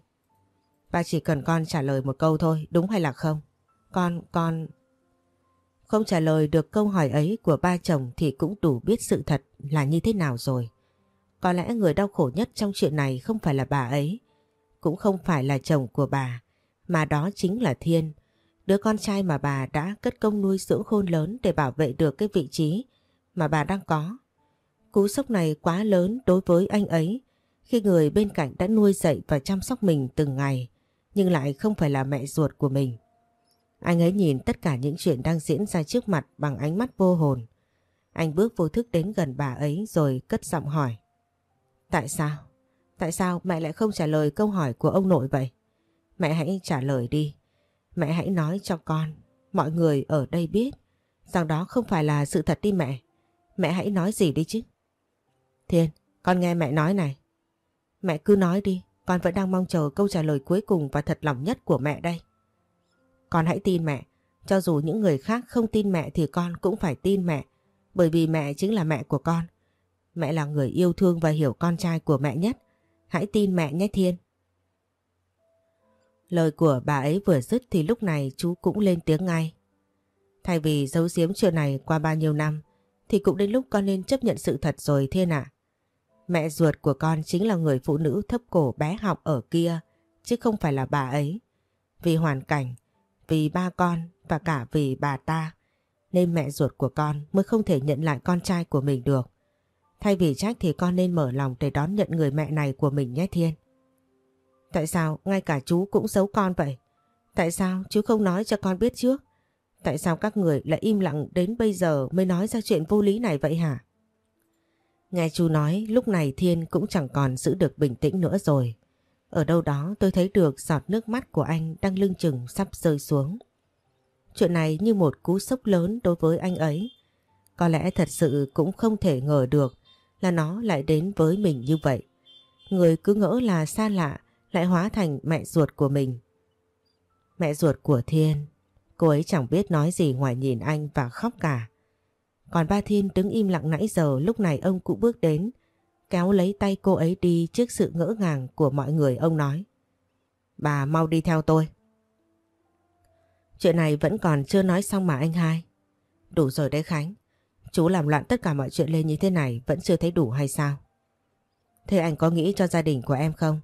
Ba chỉ cần con trả lời một câu thôi, đúng hay là không? Con, con... Không trả lời được câu hỏi ấy của ba chồng thì cũng đủ biết sự thật là như thế nào rồi. Có lẽ người đau khổ nhất trong chuyện này không phải là bà ấy, cũng không phải là chồng của bà, mà đó chính là Thiên, đứa con trai mà bà đã cất công nuôi dưỡng khôn lớn để bảo vệ được cái vị trí mà bà đang có. Cú sốc này quá lớn đối với anh ấy khi người bên cạnh đã nuôi dạy và chăm sóc mình từng ngày nhưng lại không phải là mẹ ruột của mình. Anh ấy nhìn tất cả những chuyện đang diễn ra trước mặt bằng ánh mắt vô hồn. Anh bước vô thức đến gần bà ấy rồi cất giọng hỏi. Tại sao? Tại sao mẹ lại không trả lời câu hỏi của ông nội vậy? Mẹ hãy trả lời đi. Mẹ hãy nói cho con, mọi người ở đây biết rằng đó không phải là sự thật đi mẹ. Mẹ hãy nói gì đi chứ. Thiên, con nghe mẹ nói này. Mẹ cứ nói đi, con vẫn đang mong chờ câu trả lời cuối cùng và thật lòng nhất của mẹ đây. Con hãy tin mẹ, cho dù những người khác không tin mẹ thì con cũng phải tin mẹ, bởi vì mẹ chính là mẹ của con. Mẹ là người yêu thương và hiểu con trai của mẹ nhất. Hãy tin mẹ nhé Thiên. Lời của bà ấy vừa dứt thì lúc này chú cũng lên tiếng ngay. Thay vì giấu giếm chuyện này qua bao nhiêu năm thì cũng đến lúc con nên chấp nhận sự thật rồi Thiên ạ. Mẹ ruột của con chính là người phụ nữ thấp cổ bé học ở kia chứ không phải là bà ấy. Vì hoàn cảnh, vì ba con và cả vì bà ta nên mẹ ruột của con mới không thể nhận lại con trai của mình được. Thay vì trách thì con nên mở lòng để đón nhận người mẹ này của mình nhé Thiên. Tại sao ngay cả chú cũng giấu con vậy? Tại sao chú không nói cho con biết trước? Tại sao các người lại im lặng đến bây giờ mới nói ra chuyện vô lý này vậy hả? Nghe chú nói lúc này Thiên cũng chẳng còn giữ được bình tĩnh nữa rồi. Ở đâu đó tôi thấy được giọt nước mắt của anh đang lưng chừng sắp rơi xuống. Chuyện này như một cú sốc lớn đối với anh ấy. Có lẽ thật sự cũng không thể ngờ được là nó lại đến với mình như vậy. Người cứ ngỡ là xa lạ lại hóa thành mẹ ruột của mình. Mẹ ruột của Thiên, cô ấy chẳng biết nói gì ngoài nhìn anh và khóc cả. Còn ba Thiên đứng im lặng nãy giờ lúc này ông cũng bước đến, kéo lấy tay cô ấy đi trước sự ngỡ ngàng của mọi người ông nói. Bà mau đi theo tôi. Chuyện này vẫn còn chưa nói xong mà anh hai. Đủ rồi đấy Khánh. Chú làm loạn tất cả mọi chuyện lên như thế này vẫn chưa thấy đủ hay sao? Thế anh có nghĩ cho gia đình của em không?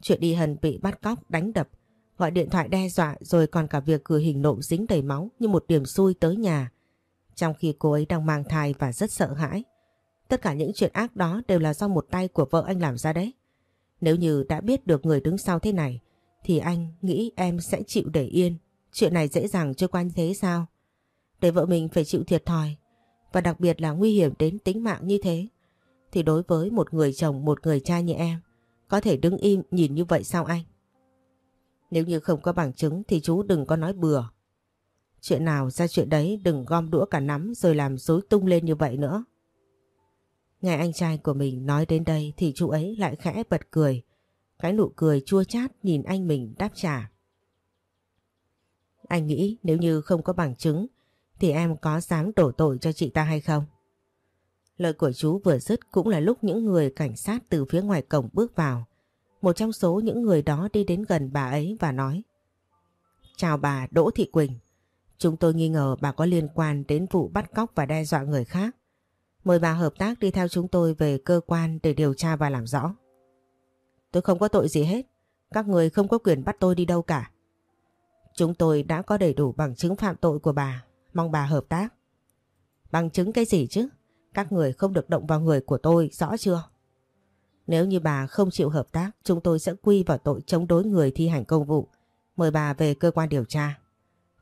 Chuyện đi Hân bị bắt cóc, đánh đập, gọi điện thoại đe dọa rồi còn cả việc gửi hình nộm dính đầy máu như một điểm xui tới nhà. Trong khi cô ấy đang mang thai và rất sợ hãi. Tất cả những chuyện ác đó đều là do một tay của vợ anh làm ra đấy. Nếu như đã biết được người đứng sau thế này thì anh nghĩ em sẽ chịu để yên. Chuyện này dễ dàng chưa quan thế sao? Để vợ mình phải chịu thiệt thòi và đặc biệt là nguy hiểm đến tính mạng như thế thì đối với một người chồng, một người cha như em có thể đứng im nhìn như vậy sao anh? Nếu như không có bằng chứng thì chú đừng có nói bừa. Chuyện nào ra chuyện đấy, đừng gom đũa cả nắm rồi làm rối tung lên như vậy nữa. Nghe anh trai của mình nói đến đây thì chú ấy lại khẽ bật cười. Cái nụ cười chua chát nhìn anh mình đáp trả. Anh nghĩ nếu như không có bằng chứng thì em có dám đổ tội cho chị ta hay không? Lời của chú vừa dứt cũng là lúc những người cảnh sát từ phía ngoài cổng bước vào. Một trong số những người đó đi đến gần bà ấy và nói, Chào bà Đỗ Thị Quỳnh. Chúng tôi nghi ngờ bà có liên quan đến vụ bắt cóc và đe dọa người khác. Mời bà hợp tác đi theo chúng tôi về cơ quan để điều tra và làm rõ. Tôi không có tội gì hết. Các người không có quyền bắt tôi đi đâu cả. Chúng tôi đã có đầy đủ bằng chứng phạm tội của bà. Mong bà hợp tác. Bằng chứng cái gì chứ? Các người không được động vào người của tôi, rõ chưa? Nếu như bà không chịu hợp tác, chúng tôi sẽ quy vào tội chống đối người thi hành công vụ. Mời bà về cơ quan điều tra.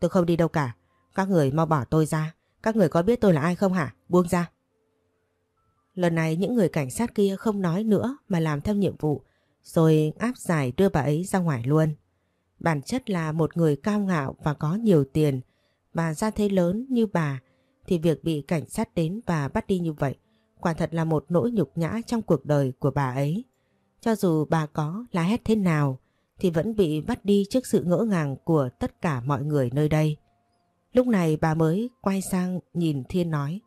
Tôi không đi đâu cả. Các người mau bỏ tôi ra. Các người có biết tôi là ai không hả? Buông ra. Lần này những người cảnh sát kia không nói nữa mà làm theo nhiệm vụ, rồi áp giải đưa bà ấy ra ngoài luôn. Bản chất là một người cao ngạo và có nhiều tiền và ra thế lớn như bà thì việc bị cảnh sát đến và bắt đi như vậy quả thật là một nỗi nhục nhã trong cuộc đời của bà ấy. Cho dù bà có la hét thế nào thì vẫn bị bắt đi trước sự ngỡ ngàng của tất cả mọi người nơi đây. Lúc này bà mới quay sang nhìn Thiên nói.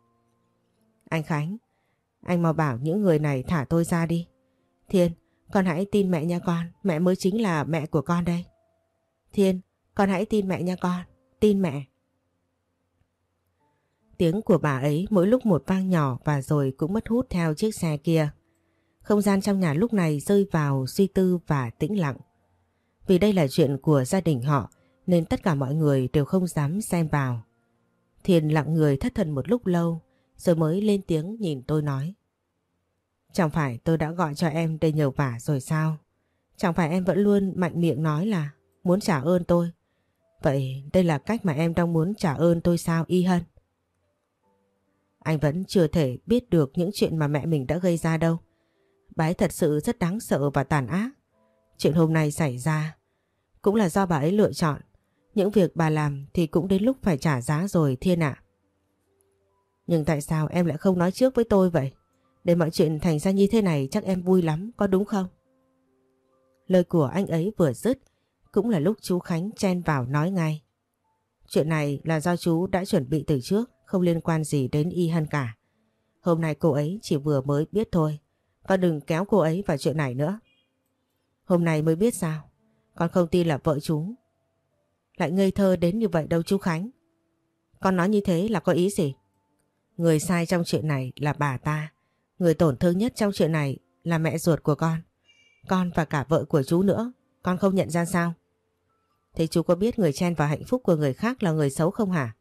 Anh Khánh, anh mau bảo những người này thả tôi ra đi. Thiên, con hãy tin mẹ nha con, mẹ mới chính là mẹ của con đây. Thiên, con hãy tin mẹ nha con, tin mẹ. Tiếng của bà ấy mỗi lúc một vang nhỏ và rồi cũng mất hút theo chiếc xe kia. Không gian trong nhà lúc này rơi vào suy tư và tĩnh lặng. Vì đây là chuyện của gia đình họ, nên tất cả mọi người đều không dám xem vào. Thiền lặng người thất thần một lúc lâu, rồi mới lên tiếng nhìn tôi nói. Chẳng phải tôi đã gọi cho em để nhờ vả rồi sao? Chẳng phải em vẫn luôn mạnh miệng nói là muốn trả ơn tôi. Vậy đây là cách mà em đang muốn trả ơn tôi sao, Y Hân? Anh vẫn chưa thể biết được những chuyện mà mẹ mình đã gây ra đâu. bái thật sự rất đáng sợ và tàn ác. Chuyện hôm nay xảy ra cũng là do bà ấy lựa chọn. Những việc bà làm thì cũng đến lúc phải trả giá rồi Thiên ạ. Nhưng tại sao em lại không nói trước với tôi vậy? Để mọi chuyện thành ra như thế này chắc em vui lắm, có đúng không? Lời của anh ấy vừa dứt, cũng là lúc chú Khánh chen vào nói ngay. Chuyện này là do chú đã chuẩn bị từ trước, không liên quan gì đến Y Hân cả. Hôm nay cô ấy chỉ vừa mới biết thôi, con đừng kéo cô ấy vào chuyện này nữa. Hôm nay mới biết sao, con không tin là vợ chú. Lại ngây thơ đến như vậy đâu chú Khánh. Con nói như thế là có ý gì? Người sai trong chuyện này là bà ta. Người tổn thương nhất trong chuyện này là mẹ ruột của con. Con và cả vợ của chú nữa. Con không nhận ra sao? Thế chú có biết người chen vào hạnh phúc của người khác là người xấu không hả?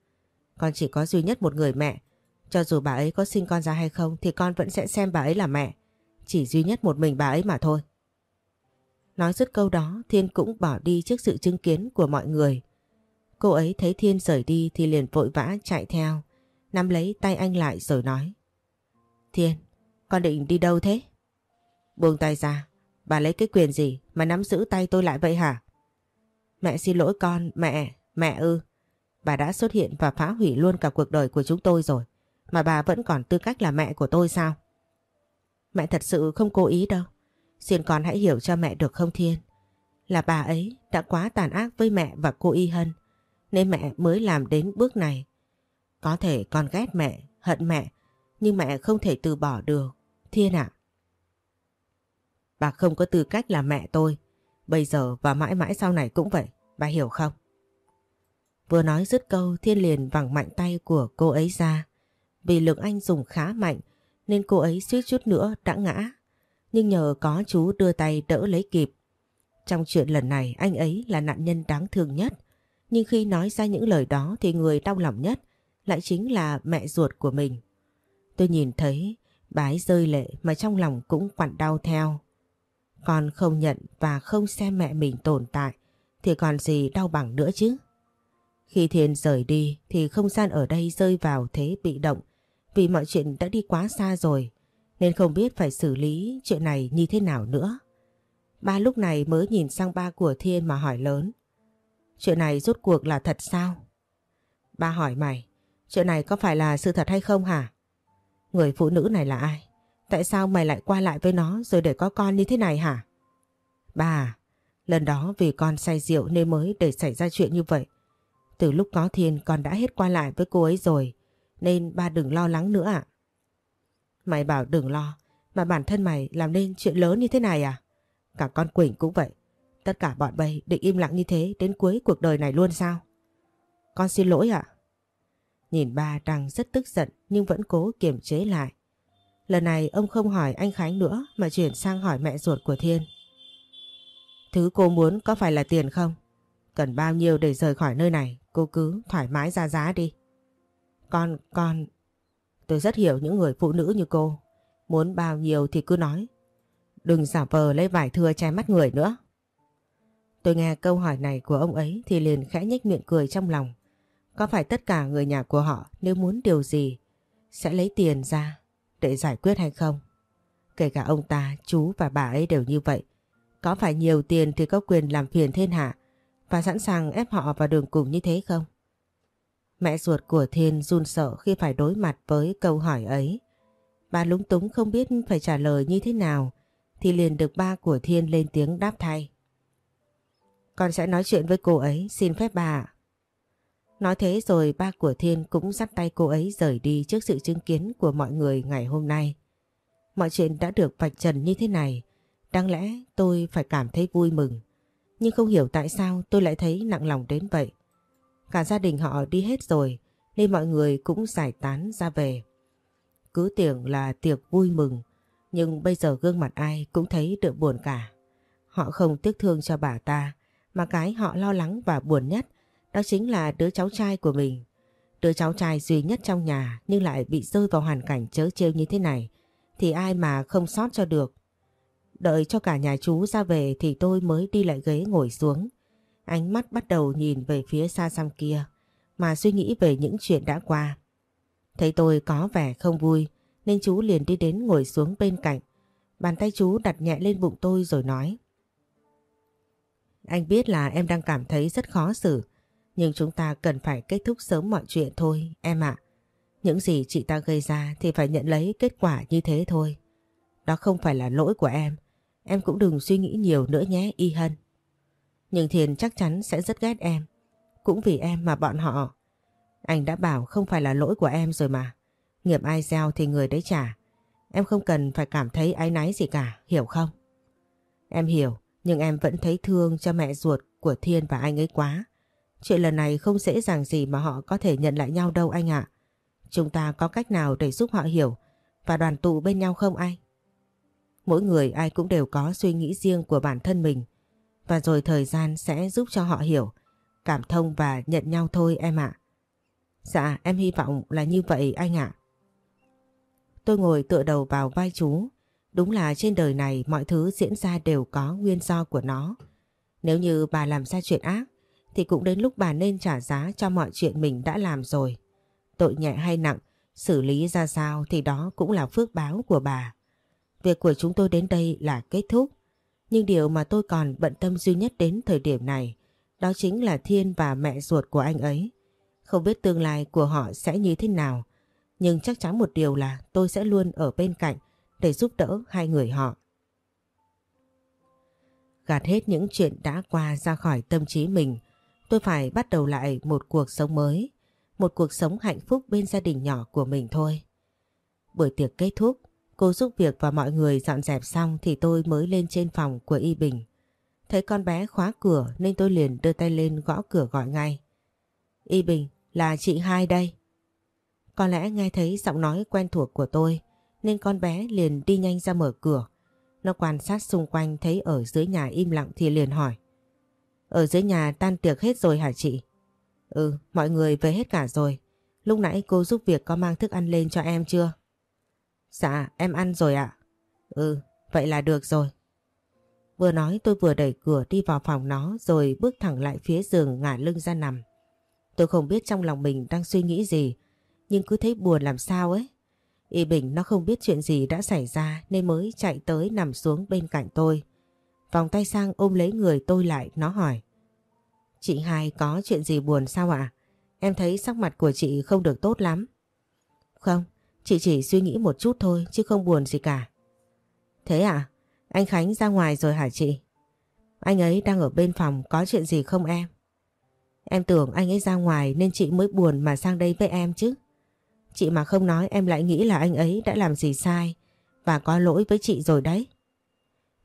Con chỉ có duy nhất một người mẹ. Cho dù bà ấy có sinh con ra hay không thì con vẫn sẽ xem bà ấy là mẹ. Chỉ duy nhất một mình bà ấy mà thôi. Nói dứt câu đó Thiên cũng bỏ đi trước sự chứng kiến của mọi người. Cô ấy thấy Thiên rời đi thì liền vội vã chạy theo nắm lấy tay anh lại rồi nói. Thiên, con định đi đâu thế? Buông tay ra, bà lấy cái quyền gì mà nắm giữ tay tôi lại vậy hả? Mẹ xin lỗi con, mẹ, mẹ ư. Bà đã xuất hiện và phá hủy luôn cả cuộc đời của chúng tôi rồi. Mà bà vẫn còn tư cách là mẹ của tôi sao? Mẹ thật sự không cố ý đâu. Xin con hãy hiểu cho mẹ được không Thiên? Là bà ấy đã quá tàn ác với mẹ và cô Y Hân. Nên mẹ mới làm đến bước này. Có thể con ghét mẹ, hận mẹ, nhưng mẹ không thể từ bỏ được. Thiên ạ. Bà không có tư cách là mẹ tôi. Bây giờ và mãi mãi sau này cũng vậy. Bà hiểu không? Vừa nói dứt câu Thiên liền vẳng mạnh tay của cô ấy ra. Vì lực anh dùng khá mạnh nên cô ấy suýt chút nữa đã ngã. Nhưng nhờ có chú đưa tay đỡ lấy kịp. Trong chuyện lần này, anh ấy là nạn nhân đáng thương nhất. Nhưng khi nói ra những lời đó thì người đau lòng nhất lại chính là mẹ ruột của mình. Tôi nhìn thấy bà ấy rơi lệ mà trong lòng cũng quặn đau theo. Con không nhận và không xem mẹ mình tồn tại thì còn gì đau bằng nữa chứ. Khi Thiên rời đi thì không gian ở đây rơi vào thế bị động vì mọi chuyện đã đi quá xa rồi nên không biết phải xử lý chuyện này như thế nào nữa. Ba lúc này mới nhìn sang ba của Thiên mà hỏi lớn. Chuyện này rốt cuộc là thật sao? Ba hỏi mày, Chuyện này có phải là sự thật hay không hả? Người phụ nữ này là ai? Tại sao mày lại qua lại với nó rồi để có con như thế này hả? Ba: à, lần đó vì con say rượu nên mới để xảy ra chuyện như vậy. Từ lúc có thiên con đã hết qua lại với cô ấy rồi nên ba đừng lo lắng nữa ạ. Mày bảo đừng lo mà bản thân mày làm nên chuyện lớn như thế này à? Cả con Quỳnh cũng vậy. Tất cả bọn bay định im lặng như thế đến cuối cuộc đời này luôn sao? Con xin lỗi ạ. Nhìn ba đang rất tức giận nhưng vẫn cố kiềm chế lại. Lần này ông không hỏi anh Khánh nữa mà chuyển sang hỏi mẹ ruột của Thiên. Thứ cô muốn có phải là tiền không? Cần bao nhiêu để rời khỏi nơi này, cô cứ thoải mái ra giá đi. Con, con... Tôi rất hiểu những người phụ nữ như cô. Muốn bao nhiêu thì cứ nói. Đừng giả vờ lấy vải thưa che mắt người nữa. Tôi nghe câu hỏi này của ông ấy thì liền khẽ nhếch miệng cười trong lòng. Có phải tất cả người nhà của họ nếu muốn điều gì sẽ lấy tiền ra để giải quyết hay không? Kể cả ông ta, chú và bà ấy đều như vậy. Có phải nhiều tiền thì có quyền làm phiền thiên hạ và sẵn sàng ép họ vào đường cùng như thế không? Mẹ ruột của Thiên run sợ khi phải đối mặt với câu hỏi ấy. Bà lúng túng không biết phải trả lời như thế nào thì liền được ba của Thiên lên tiếng đáp thay. Con sẽ nói chuyện với cô ấy, xin phép bà Nói thế rồi ba của Thiên cũng dắt tay cô ấy rời đi trước sự chứng kiến của mọi người ngày hôm nay. Mọi chuyện đã được vạch trần như thế này, đáng lẽ tôi phải cảm thấy vui mừng. Nhưng không hiểu tại sao tôi lại thấy nặng lòng đến vậy. Cả gia đình họ đi hết rồi, nên mọi người cũng giải tán ra về. Cứ tưởng là tiệc vui mừng, nhưng bây giờ gương mặt ai cũng thấy được buồn cả. Họ không tiếc thương cho bà ta, mà cái họ lo lắng và buồn nhất, đó chính là đứa cháu trai của mình. Đứa cháu trai duy nhất trong nhà nhưng lại bị rơi vào hoàn cảnh chớ trêu như thế này, thì ai mà không sót cho được. Đợi cho cả nhà chú ra về thì tôi mới đi lại ghế ngồi xuống. Ánh mắt bắt đầu nhìn về phía xa xăm kia, mà suy nghĩ về những chuyện đã qua. Thấy tôi có vẻ không vui, nên chú liền đi đến ngồi xuống bên cạnh. Bàn tay chú đặt nhẹ lên bụng tôi rồi nói. Anh biết là em đang cảm thấy rất khó xử, nhưng chúng ta cần phải kết thúc sớm mọi chuyện thôi, em ạ. Những gì chị ta gây ra thì phải nhận lấy kết quả như thế thôi. Đó không phải là lỗi của em. Em cũng đừng suy nghĩ nhiều nữa nhé, Y Hân. Nhưng Thiền chắc chắn sẽ rất ghét em. Cũng vì em mà bọn họ. Anh đã bảo không phải là lỗi của em rồi mà. Nghiệp ai gieo thì người đấy trả. Em không cần phải cảm thấy áy náy gì cả, hiểu không? Em hiểu, nhưng em vẫn thấy thương cho mẹ ruột của Thiên và anh ấy quá. Chuyện lần này không dễ dàng gì mà họ có thể nhận lại nhau đâu anh ạ. Chúng ta có cách nào để giúp họ hiểu và đoàn tụ bên nhau không anh? Mỗi người ai cũng đều có suy nghĩ riêng của bản thân mình và rồi thời gian sẽ giúp cho họ hiểu, cảm thông và nhận nhau thôi em ạ. Dạ em hy vọng là như vậy anh ạ. Tôi ngồi tựa đầu vào vai chú. Đúng là trên đời này mọi thứ diễn ra đều có nguyên do của nó. Nếu như bà làm ra chuyện ác thì cũng đến lúc bà nên trả giá cho mọi chuyện mình đã làm rồi. Tội nhẹ hay nặng, xử lý ra sao thì đó cũng là phước báo của bà. Việc của chúng tôi đến đây là kết thúc. Nhưng điều mà tôi còn bận tâm duy nhất đến thời điểm này đó chính là Thiên và mẹ ruột của anh ấy. Không biết tương lai của họ sẽ như thế nào nhưng chắc chắn một điều là tôi sẽ luôn ở bên cạnh để giúp đỡ hai người họ. Gạt hết những chuyện đã qua ra khỏi tâm trí mình Tôi phải bắt đầu lại một cuộc sống mới, một cuộc sống hạnh phúc bên gia đình nhỏ của mình thôi. Buổi tiệc kết thúc, cô giúp việc và mọi người dọn dẹp xong thì tôi mới lên trên phòng của Y Bình. Thấy con bé khóa cửa nên tôi liền đưa tay lên gõ cửa gọi ngay. Y Bình, là chị hai đây. Có lẽ nghe thấy giọng nói quen thuộc của tôi nên con bé liền đi nhanh ra mở cửa. Nó quan sát xung quanh thấy ở dưới nhà im lặng thì liền hỏi. Ở dưới nhà tan tiệc hết rồi hả chị? Ừ, mọi người về hết cả rồi. Lúc nãy cô giúp việc có mang thức ăn lên cho em chưa? Dạ, em ăn rồi ạ. Ừ, vậy là được rồi. Vừa nói tôi vừa đẩy cửa đi vào phòng nó rồi bước thẳng lại phía giường ngả lưng ra nằm. Tôi không biết trong lòng mình đang suy nghĩ gì, nhưng cứ thấy buồn làm sao ấy. Y Bình nó không biết chuyện gì đã xảy ra nên mới chạy tới nằm xuống bên cạnh tôi. Vòng tay sang ôm lấy người tôi lại, nó hỏi. Chị hai có chuyện gì buồn sao ạ? Em thấy sắc mặt của chị không được tốt lắm. Không, chị chỉ suy nghĩ một chút thôi chứ không buồn gì cả. Thế à? Anh Khánh ra ngoài rồi hả chị? Anh ấy đang ở bên phòng có chuyện gì không em? Em tưởng anh ấy ra ngoài nên chị mới buồn mà sang đây với em chứ. Chị mà không nói em lại nghĩ là anh ấy đã làm gì sai và có lỗi với chị rồi đấy.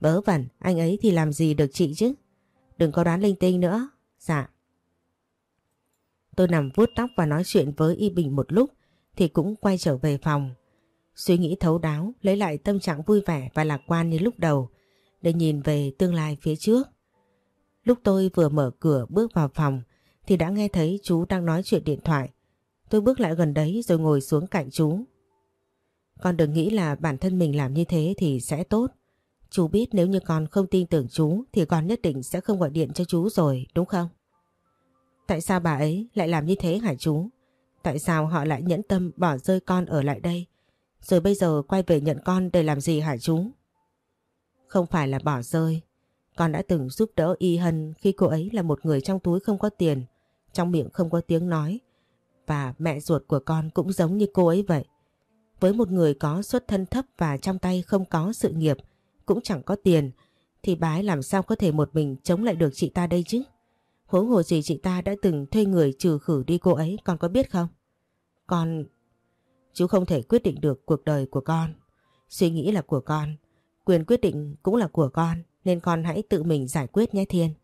Vớ vẩn, anh ấy thì làm gì được chị chứ? Đừng có đoán linh tinh nữa. Dạ. Tôi nằm vuốt tóc và nói chuyện với Y Bình một lúc thì cũng quay trở về phòng. Suy nghĩ thấu đáo, lấy lại tâm trạng vui vẻ và lạc quan như lúc đầu để nhìn về tương lai phía trước. Lúc tôi vừa mở cửa bước vào phòng thì đã nghe thấy chú đang nói chuyện điện thoại. Tôi bước lại gần đấy rồi ngồi xuống cạnh chú. Con đừng nghĩ là bản thân mình làm như thế thì sẽ tốt. Chú biết nếu như con không tin tưởng chú thì con nhất định sẽ không gọi điện cho chú rồi, đúng không? Tại sao bà ấy lại làm như thế hả chú? Tại sao họ lại nhẫn tâm bỏ rơi con ở lại đây? Rồi bây giờ quay về nhận con để làm gì hả chú? Không phải là bỏ rơi. Con đã từng giúp đỡ Y Hân khi cô ấy là một người trong túi không có tiền, trong miệng không có tiếng nói. Và mẹ ruột của con cũng giống như cô ấy vậy. Với một người có xuất thân thấp và trong tay không có sự nghiệp, cũng chẳng có tiền, thì bái làm sao có thể một mình chống lại được chị ta đây chứ? Huống hồ gì chị ta đã từng thuê người trừ khử đi cô ấy, con có biết không? Con... Chú không thể quyết định được cuộc đời của con. Suy nghĩ là của con. Quyền quyết định cũng là của con. Nên con hãy tự mình giải quyết nhé Thiên.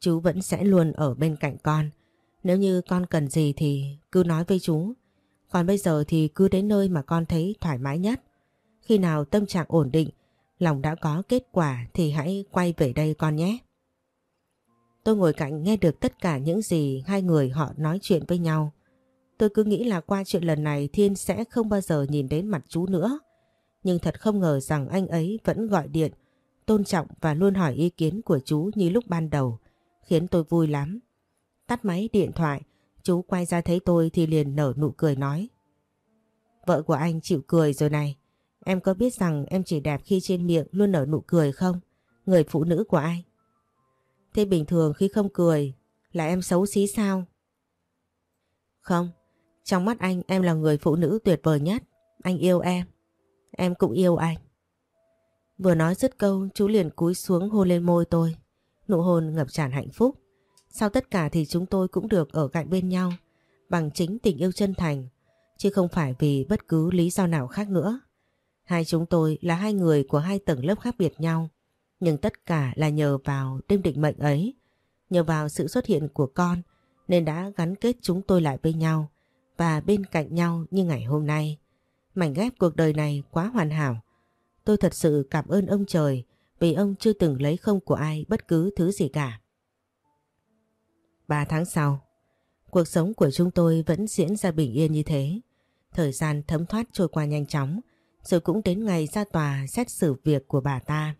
Chú vẫn sẽ luôn ở bên cạnh con. Nếu như con cần gì thì cứ nói với chú. Còn bây giờ thì cứ đến nơi mà con thấy thoải mái nhất. Khi nào tâm trạng ổn định, lòng đã có kết quả thì hãy quay về đây con nhé. Tôi ngồi cạnh nghe được tất cả những gì hai người họ nói chuyện với nhau. Tôi cứ nghĩ là qua chuyện lần này Thiên sẽ không bao giờ nhìn đến mặt chú nữa. Nhưng thật không ngờ rằng anh ấy vẫn gọi điện, tôn trọng và luôn hỏi ý kiến của chú như lúc ban đầu, khiến tôi vui lắm. Tắt máy điện thoại, chú quay ra thấy tôi thì liền nở nụ cười nói. Vợ của anh chịu cười rồi này, em có biết rằng em chỉ đẹp khi trên miệng luôn nở nụ cười không? Người phụ nữ của anh. Thế bình thường khi không cười là em xấu xí sao? Không, trong mắt anh em là người phụ nữ tuyệt vời nhất. Anh yêu em. Em cũng yêu anh. Vừa nói dứt câu chú liền cúi xuống hôn lên môi tôi. Nụ hôn ngập tràn hạnh phúc. Sau tất cả thì chúng tôi cũng được ở cạnh bên nhau bằng chính tình yêu chân thành chứ không phải vì bất cứ lý do nào khác nữa. Hai chúng tôi là hai người của hai tầng lớp khác biệt nhau nhưng tất cả là nhờ vào đêm định mệnh ấy nhờ vào sự xuất hiện của con nên đã gắn kết chúng tôi lại với nhau và bên cạnh nhau như ngày hôm nay. Mảnh ghép cuộc đời này quá hoàn hảo. Tôi thật sự cảm ơn ông trời vì ông chưa từng lấy không của ai bất cứ thứ gì cả. Ba tháng sau, cuộc sống của chúng tôi vẫn diễn ra bình yên như thế. Thời gian thấm thoát trôi qua nhanh chóng, rồi cũng đến ngày ra tòa xét xử việc của bà ta.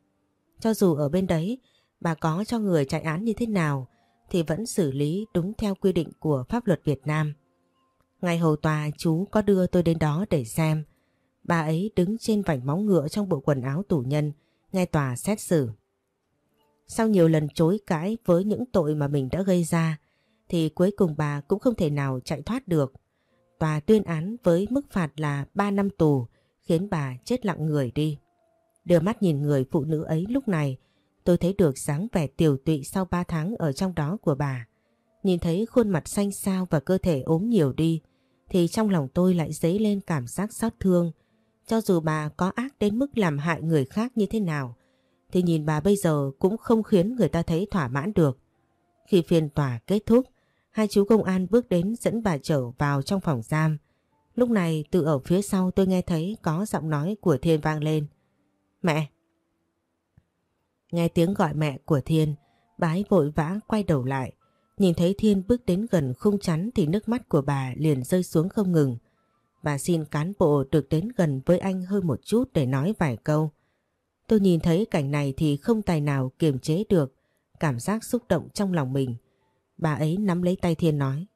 Cho dù ở bên đấy, bà có cho người chạy án như thế nào, thì vẫn xử lý đúng theo quy định của pháp luật Việt Nam. Ngày hầu tòa chú có đưa tôi đến đó để xem. Bà ấy đứng trên vảnh móng ngựa trong bộ quần áo tù nhân, nghe tòa xét xử. Sau nhiều lần chối cãi với những tội mà mình đã gây ra, thì cuối cùng bà cũng không thể nào chạy thoát được. Tòa tuyên án với mức phạt là 3 năm tù, khiến bà chết lặng người đi. Đưa mắt nhìn người phụ nữ ấy lúc này, tôi thấy được dáng vẻ tiểu tụy sau 3 tháng ở trong đó của bà. Nhìn thấy khuôn mặt xanh xao và cơ thể ốm nhiều đi, thì trong lòng tôi lại dấy lên cảm giác xót thương. Cho dù bà có ác đến mức làm hại người khác như thế nào, thì nhìn bà bây giờ cũng không khiến người ta thấy thỏa mãn được. Khi phiên tòa kết thúc, hai chú công an bước đến dẫn bà trở vào trong phòng giam. Lúc này từ ở phía sau tôi nghe thấy có giọng nói của Thiên vang lên. Mẹ! Nghe tiếng gọi mẹ của Thiên, bái vội vã quay đầu lại. Nhìn thấy Thiên bước đến gần khung chắn thì nước mắt của bà liền rơi xuống không ngừng. Bà xin cán bộ được đến gần với anh hơn một chút để nói vài câu. Tôi nhìn thấy cảnh này thì không tài nào kiềm chế được cảm giác xúc động trong lòng mình. Bà ấy nắm lấy tay Thiên nói.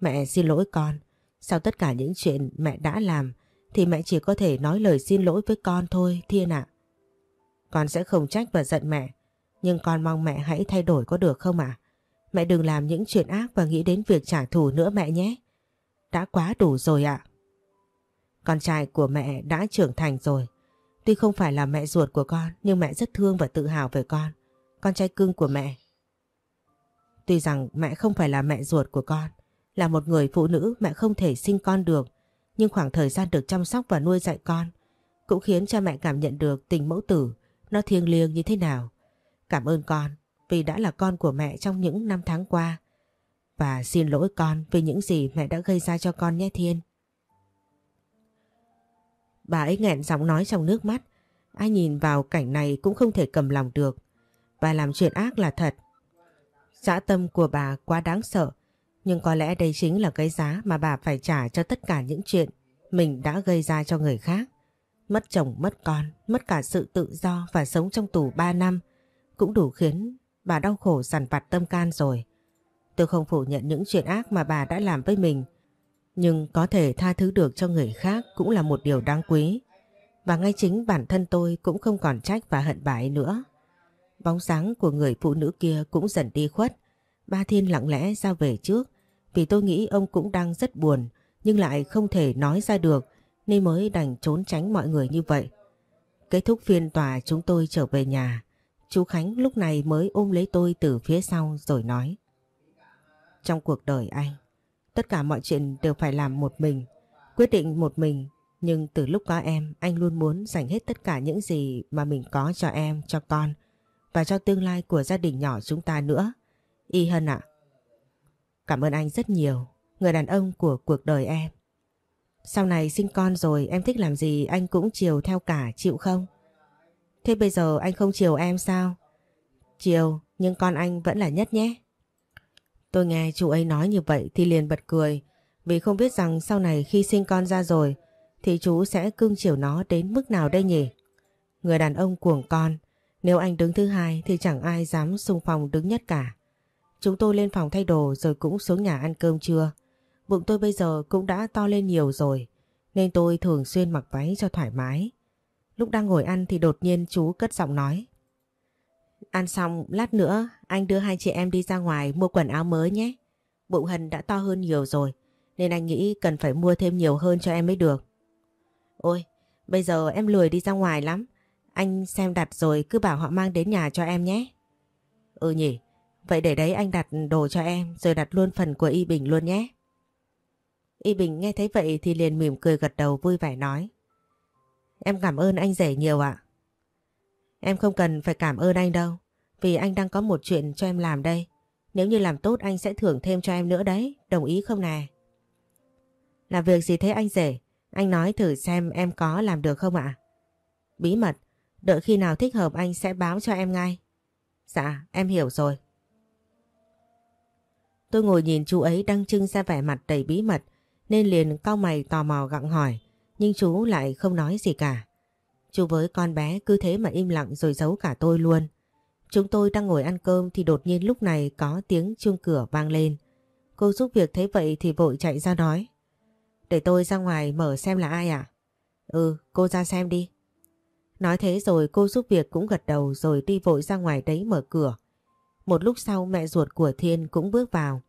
Mẹ xin lỗi con. Sau tất cả những chuyện mẹ đã làm thì mẹ chỉ có thể nói lời xin lỗi với con thôi Thiên ạ. Con sẽ không trách và giận mẹ. Nhưng con mong mẹ hãy thay đổi có được không ạ? Mẹ đừng làm những chuyện ác và nghĩ đến việc trả thù nữa mẹ nhé. Đã quá đủ rồi ạ. Con trai của mẹ đã trưởng thành rồi. Tuy không phải là mẹ ruột của con nhưng mẹ rất thương và tự hào về con. Con trai cưng của mẹ. Tuy rằng mẹ không phải là mẹ ruột của con, là một người phụ nữ mẹ không thể sinh con được, nhưng khoảng thời gian được chăm sóc và nuôi dạy con cũng khiến cha mẹ cảm nhận được tình mẫu tử nó thiêng liêng như thế nào. Cảm ơn con vì đã là con của mẹ trong những năm tháng qua. Và xin lỗi con vì những gì mẹ đã gây ra cho con nhé Thiên. Bà ấy nghẹn giọng nói trong nước mắt. Ai nhìn vào cảnh này cũng không thể cầm lòng được. Bà làm chuyện ác là thật. Dã tâm của bà quá đáng sợ. Nhưng có lẽ đây chính là cái giá mà bà phải trả cho tất cả những chuyện mình đã gây ra cho người khác. Mất chồng, mất con, mất cả sự tự do và sống trong tù 3 năm cũng đủ khiến bà đau khổ sằn vặt tâm can rồi. Tôi không phủ nhận những chuyện ác mà bà đã làm với mình. Nhưng có thể tha thứ được cho người khác cũng là một điều đáng quý. Và ngay chính bản thân tôi cũng không còn trách và hận bà ấy nữa. Bóng sáng của người phụ nữ kia cũng dần đi khuất. Ba Thiên lặng lẽ ra về trước vì tôi nghĩ ông cũng đang rất buồn nhưng lại không thể nói ra được nên mới đành trốn tránh mọi người như vậy. Kết thúc phiên tòa chúng tôi trở về nhà. Chú Khánh lúc này mới ôm lấy tôi từ phía sau rồi nói. Trong cuộc đời anh, tất cả mọi chuyện đều phải làm một mình, quyết định một mình. Nhưng từ lúc có em, anh luôn muốn dành hết tất cả những gì mà mình có cho em, cho con và cho tương lai của gia đình nhỏ chúng ta nữa. Y Hân ạ. Cảm ơn anh rất nhiều, người đàn ông của cuộc đời em. Sau này sinh con rồi em thích làm gì anh cũng chiều theo cả chịu không? Thế bây giờ anh không chiều em sao? Chiều nhưng con anh vẫn là nhất nhé. Tôi nghe chú ấy nói như vậy thì liền bật cười vì không biết rằng sau này khi sinh con ra rồi thì chú sẽ cưng chiều nó đến mức nào đây nhỉ? Người đàn ông cuồng con nếu anh đứng thứ hai thì chẳng ai dám xung phong đứng nhất cả. Chúng tôi lên phòng thay đồ rồi cũng xuống nhà ăn cơm trưa. Bụng tôi bây giờ cũng đã to lên nhiều rồi nên tôi thường xuyên mặc váy cho thoải mái. Lúc đang ngồi ăn thì đột nhiên chú cất giọng nói. Ăn xong lát nữa anh đưa hai chị em đi ra ngoài mua quần áo mới nhé. Bụng Hân đã to hơn nhiều rồi nên anh nghĩ cần phải mua thêm nhiều hơn cho em mới được. Ôi, bây giờ em lười đi ra ngoài lắm. Anh xem đặt rồi cứ bảo họ mang đến nhà cho em nhé. Ừ nhỉ, vậy để đấy anh đặt đồ cho em rồi đặt luôn phần của Y Bình luôn nhé. Y Bình nghe thấy vậy thì liền mỉm cười gật đầu vui vẻ nói. Em cảm ơn anh rể nhiều ạ. Em không cần phải cảm ơn anh đâu. Vì anh đang có một chuyện cho em làm đây. Nếu như làm tốt anh sẽ thưởng thêm cho em nữa đấy. Đồng ý không nè? Là việc gì thế anh rể? Anh nói thử xem em có làm được không ạ? Bí mật. Đợi khi nào thích hợp anh sẽ báo cho em ngay. Dạ, em hiểu rồi. Tôi ngồi nhìn chú ấy đang trưng ra vẻ mặt đầy bí mật nên liền cau mày tò mò gặng hỏi nhưng chú lại không nói gì cả. Chú với con bé cứ thế mà im lặng rồi giấu cả tôi luôn. Chúng tôi đang ngồi ăn cơm thì đột nhiên lúc này có tiếng chuông cửa vang lên. Cô giúp việc thấy vậy thì vội chạy ra nói. Để tôi ra ngoài mở xem là ai à? Ừ, cô ra xem đi. Nói thế rồi cô giúp việc cũng gật đầu rồi đi vội ra ngoài đấy mở cửa. Một lúc sau mẹ ruột của Thiên cũng bước vào.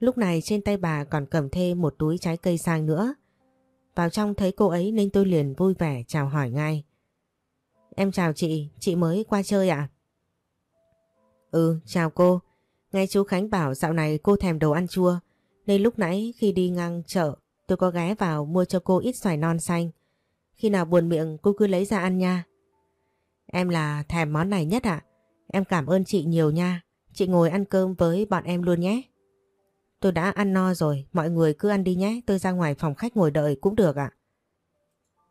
Lúc này trên tay bà còn cầm thêm một túi trái cây sang nữa. Vào trong thấy cô ấy nên tôi liền vui vẻ chào hỏi ngay. Em chào chị, chị mới qua chơi ạ? Ừ, chào cô. Nghe chú Khánh bảo dạo này cô thèm đồ ăn chua, nên lúc nãy khi đi ngang chợ tôi có ghé vào mua cho cô ít xoài non xanh. Khi nào buồn miệng cô cứ lấy ra ăn nha. Em là thèm món này nhất ạ. Em cảm ơn chị nhiều nha. Chị ngồi ăn cơm với bọn em luôn nhé. Tôi đã ăn no rồi, mọi người cứ ăn đi nhé, tôi ra ngoài phòng khách ngồi đợi cũng được ạ.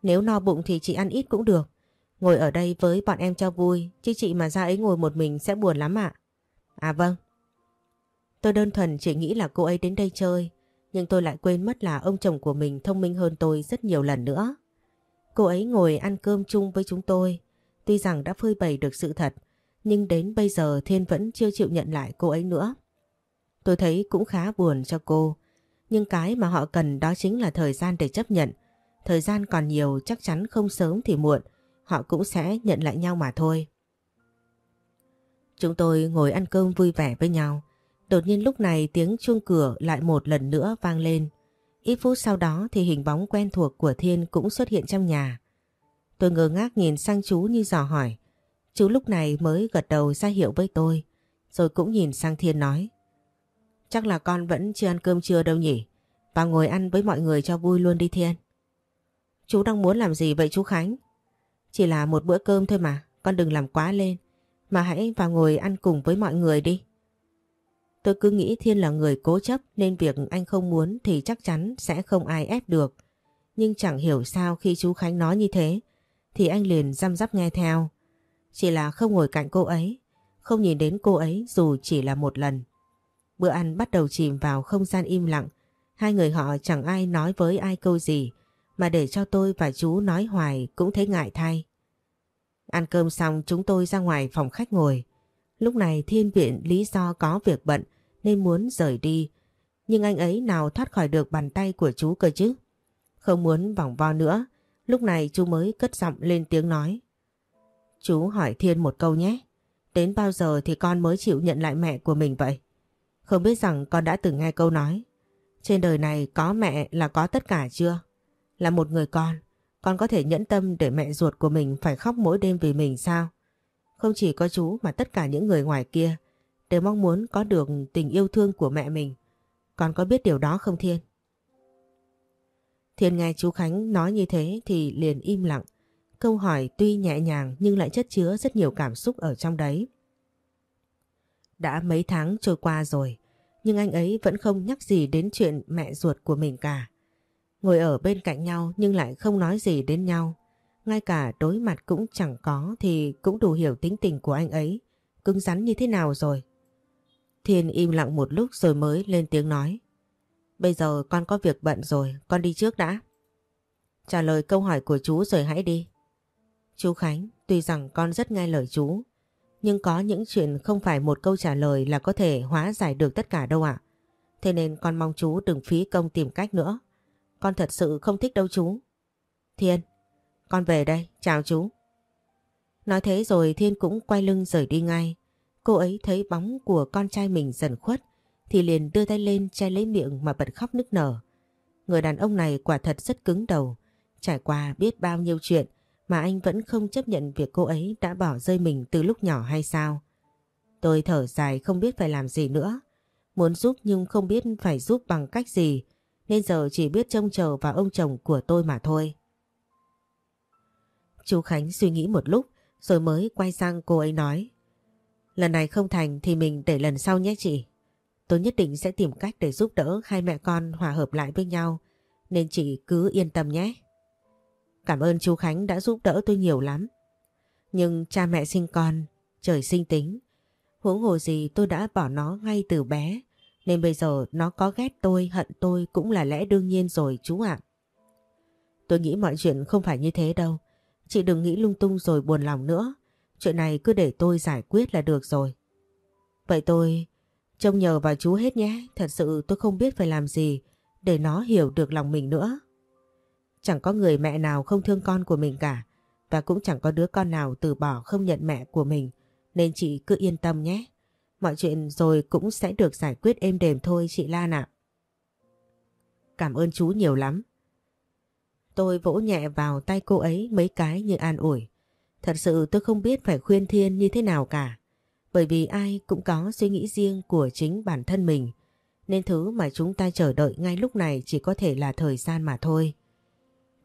Nếu no bụng thì chị ăn ít cũng được. Ngồi ở đây với bọn em cho vui, chứ chị mà ra ấy ngồi một mình sẽ buồn lắm ạ. À? vâng. Tôi đơn thuần chỉ nghĩ là cô ấy đến đây chơi, nhưng tôi lại quên mất là ông chồng của mình thông minh hơn tôi rất nhiều lần nữa. Cô ấy ngồi ăn cơm chung với chúng tôi, tuy rằng đã phơi bày được sự thật, nhưng đến bây giờ Thiên vẫn chưa chịu nhận lại cô ấy nữa. Tôi thấy cũng khá buồn cho cô. Nhưng cái mà họ cần đó chính là thời gian để chấp nhận. Thời gian còn nhiều, chắc chắn không sớm thì muộn. Họ cũng sẽ nhận lại nhau mà thôi. Chúng tôi ngồi ăn cơm vui vẻ với nhau. Đột nhiên lúc này tiếng chuông cửa lại một lần nữa vang lên. Ít phút sau đó thì hình bóng quen thuộc của Thiên cũng xuất hiện trong nhà. Tôi ngơ ngác nhìn sang chú như dò hỏi. Chú lúc này mới gật đầu ra hiệu với tôi. Rồi cũng nhìn sang Thiên nói. Chắc là con vẫn chưa ăn cơm trưa đâu nhỉ? Vào ngồi ăn với mọi người cho vui luôn đi Thiên. Chú đang muốn làm gì vậy chú Khánh? Chỉ là một bữa cơm thôi mà, con đừng làm quá lên. Mà hãy vào ngồi ăn cùng với mọi người đi. Tôi cứ nghĩ Thiên là người cố chấp nên việc anh không muốn thì chắc chắn sẽ không ai ép được. Nhưng chẳng hiểu sao khi chú Khánh nói như thế thì anh liền răm rắp nghe theo. Chỉ là không ngồi cạnh cô ấy, không nhìn đến cô ấy dù chỉ là một lần. Bữa ăn bắt đầu chìm vào không gian im lặng. Hai người họ chẳng ai nói với ai câu gì mà để cho tôi và chú nói hoài cũng thấy ngại thay. Ăn cơm xong chúng tôi ra ngoài phòng khách ngồi. Lúc này thiên viện lý do có việc bận nên muốn rời đi. Nhưng anh ấy nào thoát khỏi được bàn tay của chú cơ chứ. Không muốn vòng vo nữa, lúc này chú mới cất giọng lên tiếng nói. Chú hỏi Thiên một câu nhé. Đến bao giờ thì con mới chịu nhận lại mẹ của mình vậy? Không biết rằng con đã từng nghe câu nói. Trên đời này có mẹ là có tất cả chưa? Là một người con, con có thể nhẫn tâm để mẹ ruột của mình phải khóc mỗi đêm vì mình sao? Không chỉ có chú mà tất cả những người ngoài kia đều mong muốn có được tình yêu thương của mẹ mình. Con có biết điều đó không Thiên? Thiên nghe chú Khánh nói như thế thì liền im lặng. Câu hỏi tuy nhẹ nhàng nhưng lại chất chứa rất nhiều cảm xúc ở trong đấy. Đã mấy tháng trôi qua rồi, nhưng anh ấy vẫn không nhắc gì đến chuyện mẹ ruột của mình cả. Ngồi ở bên cạnh nhau nhưng lại không nói gì đến nhau. Ngay cả đối mặt cũng chẳng có thì cũng đủ hiểu tính tình của anh ấy. Cứng rắn như thế nào rồi. Thiên im lặng một lúc rồi mới lên tiếng nói. Bây giờ con có việc bận rồi, con đi trước đã. Trả lời câu hỏi của chú rồi hãy đi. Chú Khánh, tuy rằng con rất nghe lời chú, nhưng có những chuyện không phải một câu trả lời là có thể hóa giải được tất cả đâu ạ. Thế nên con mong chú đừng phí công tìm cách nữa. Con thật sự không thích đâu chú. Thiên, con về đây, chào chú. Nói thế rồi Thiên cũng quay lưng rời đi ngay. Cô ấy thấy bóng của con trai mình dần khuất thì liền đưa tay lên che lấy miệng mà bật khóc nức nở. Người đàn ông này quả thật rất cứng đầu. Trải qua biết bao nhiêu chuyện mà anh vẫn không chấp nhận việc cô ấy đã bỏ rơi mình từ lúc nhỏ hay sao. Tôi thở dài không biết phải làm gì nữa. Muốn giúp nhưng không biết phải giúp bằng cách gì, nên giờ chỉ biết trông chờ vào ông chồng của tôi mà thôi. Chú Khánh suy nghĩ một lúc, rồi mới quay sang cô ấy nói, Lần này không thành thì mình để lần sau nhé chị. Tôi nhất định sẽ tìm cách để giúp đỡ hai mẹ con hòa hợp lại với nhau, nên chị cứ yên tâm nhé. Cảm ơn chú Khánh đã giúp đỡ tôi nhiều lắm. Nhưng cha mẹ sinh con, trời sinh tính. Huống hồ gì tôi đã bỏ nó ngay từ bé, nên bây giờ nó có ghét tôi, hận tôi cũng là lẽ đương nhiên rồi chú ạ. Tôi nghĩ mọi chuyện không phải như thế đâu. Chị đừng nghĩ lung tung rồi buồn lòng nữa. Chuyện này cứ để tôi giải quyết là được rồi. Vậy tôi trông nhờ vào chú hết nhé. Thật sự tôi không biết phải làm gì để nó hiểu được lòng mình nữa. Chẳng có người mẹ nào không thương con của mình cả và cũng chẳng có đứa con nào từ bỏ không nhận mẹ của mình nên chị cứ yên tâm nhé. Mọi chuyện rồi cũng sẽ được giải quyết êm đềm thôi, chị Lan ạ. Cảm ơn chú nhiều lắm. Tôi vỗ nhẹ vào tay cô ấy mấy cái như an ủi. Thật sự tôi không biết phải khuyên Thiên như thế nào cả. Bởi vì ai cũng có suy nghĩ riêng của chính bản thân mình. Nên thứ mà chúng ta chờ đợi ngay lúc này chỉ có thể là thời gian mà thôi.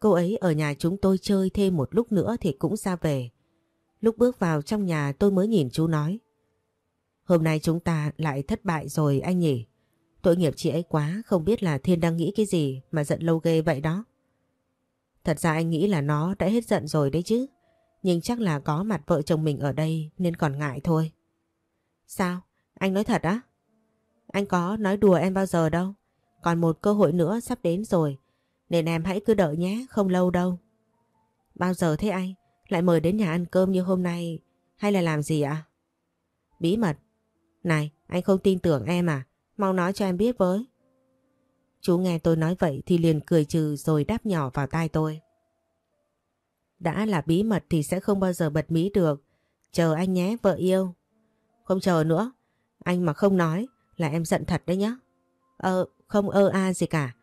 Cô ấy ở nhà chúng tôi chơi thêm một lúc nữa thì cũng ra về. Lúc bước vào trong nhà tôi mới nhìn chú nói. Hôm nay chúng ta lại thất bại rồi anh nhỉ. Tội nghiệp chị ấy quá, không biết là Thiên đang nghĩ cái gì mà giận lâu ghê vậy đó. Thật ra anh nghĩ là nó đã hết giận rồi đấy chứ. Nhưng chắc là có mặt vợ chồng mình ở đây nên còn ngại thôi. Sao? Anh nói thật á? Anh có nói đùa em bao giờ đâu. Còn một cơ hội nữa sắp đến rồi. Nên em hãy cứ đợi nhé, không lâu đâu. Bao giờ thế anh? Lại mời đến nhà ăn cơm như hôm nay hay là làm gì ạ? Bí mật. Này, anh không tin tưởng em à? Mau nói cho em biết với. Chú nghe tôi nói vậy thì liền cười trừ rồi đáp nhỏ vào tai tôi. Đã là bí mật thì sẽ không bao giờ bật mí được. Chờ anh nhé, vợ yêu. Không chờ nữa. Anh mà không nói là em giận thật đấy nhá. Ờ, không ơ a gì cả.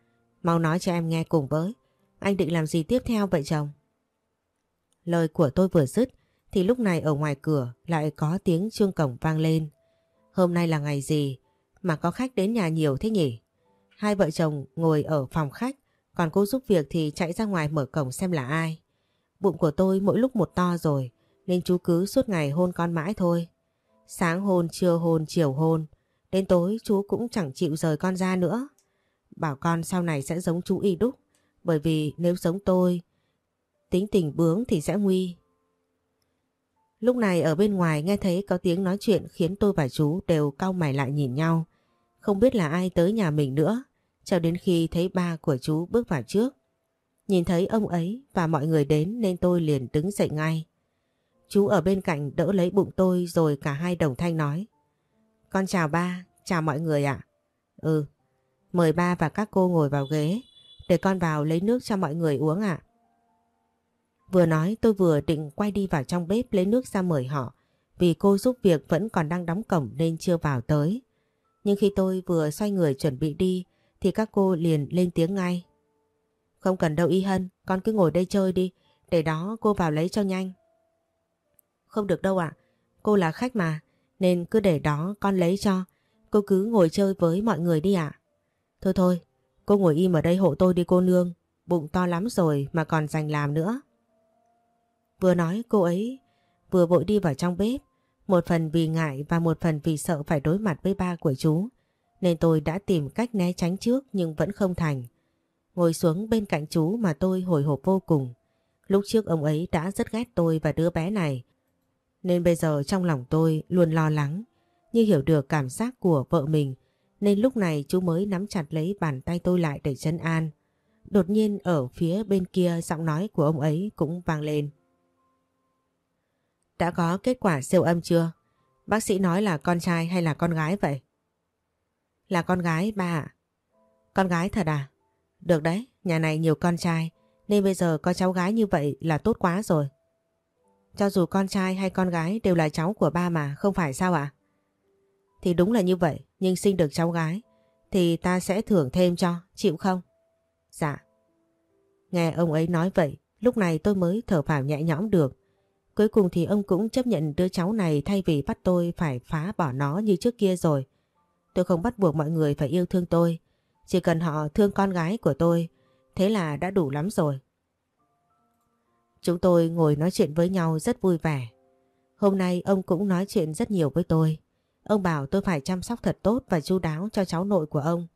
Mau nói cho em nghe cùng với. Anh định làm gì tiếp theo vậy chồng? Lời của tôi vừa dứt thì lúc này ở ngoài cửa lại có tiếng chuông cổng vang lên. Hôm nay là ngày gì mà có khách đến nhà nhiều thế nhỉ? Hai vợ chồng ngồi ở phòng khách còn cô giúp việc thì chạy ra ngoài mở cổng xem là ai. Bụng của tôi mỗi lúc một to rồi nên chú cứ suốt ngày hôn con mãi thôi. Sáng hôn, trưa hôn, chiều hôn. Đến tối chú cũng chẳng chịu rời con ra nữa. Bảo con sau này sẽ giống chú y đúc. Bởi vì nếu giống tôi, tính tình bướng thì sẽ nguy. Lúc này ở bên ngoài nghe thấy có tiếng nói chuyện khiến tôi và chú đều cau mày lại nhìn nhau. Không biết là ai tới nhà mình nữa, cho đến khi thấy ba của chú bước vào trước. Nhìn thấy ông ấy và mọi người đến nên tôi liền đứng dậy ngay. Chú ở bên cạnh đỡ lấy bụng tôi rồi cả hai đồng thanh nói. Con chào ba, chào mọi người ạ. Ừ, mời ba và các cô ngồi vào ghế, để con vào lấy nước cho mọi người uống ạ. Vừa nói tôi vừa định quay đi vào trong bếp lấy nước ra mời họ, vì cô giúp việc vẫn còn đang đóng cổng nên chưa vào tới. Nhưng khi tôi vừa xoay người chuẩn bị đi, thì các cô liền lên tiếng ngay. Không cần đâu Y Hân, con cứ ngồi đây chơi đi, để đó cô vào lấy cho nhanh. Không được đâu ạ, cô là khách mà, nên cứ để đó con lấy cho. Cô cứ ngồi chơi với mọi người đi ạ. Thôi thôi, cô ngồi im ở đây hộ tôi đi cô nương, bụng to lắm rồi mà còn dành làm nữa. Vừa nói cô ấy vừa vội đi vào trong bếp, một phần vì ngại và một phần vì sợ phải đối mặt với ba của chú. Nên tôi đã tìm cách né tránh trước nhưng vẫn không thành. Ngồi xuống bên cạnh chú mà tôi hồi hộp vô cùng. Lúc trước ông ấy đã rất ghét tôi và đứa bé này. Nên bây giờ trong lòng tôi luôn lo lắng, như hiểu được cảm giác của vợ mình. Nên lúc này chú mới nắm chặt lấy bàn tay tôi lại để chân an. Đột nhiên ở phía bên kia giọng nói của ông ấy cũng vang lên. Đã có kết quả siêu âm chưa? Bác sĩ nói là con trai hay là con gái vậy? Là con gái ba ạ. Con gái thật à? Được đấy, nhà này nhiều con trai nên bây giờ có cháu gái như vậy là tốt quá rồi. Cho dù con trai hay con gái đều là cháu của ba mà, không phải sao ạ? Thì đúng là như vậy, nhưng sinh được cháu gái thì ta sẽ thưởng thêm cho, chịu không? Dạ. Nghe ông ấy nói vậy, lúc này tôi mới thở phào nhẹ nhõm được. Cuối cùng thì ông cũng chấp nhận đứa cháu này thay vì bắt tôi phải phá bỏ nó như trước kia rồi. Tôi không bắt buộc mọi người phải yêu thương tôi. Chỉ cần họ thương con gái của tôi, thế là đã đủ lắm rồi. Chúng tôi ngồi nói chuyện với nhau rất vui vẻ. Hôm nay ông cũng nói chuyện rất nhiều với tôi. Ông bảo tôi phải chăm sóc thật tốt và chu đáo cho cháu nội của ông.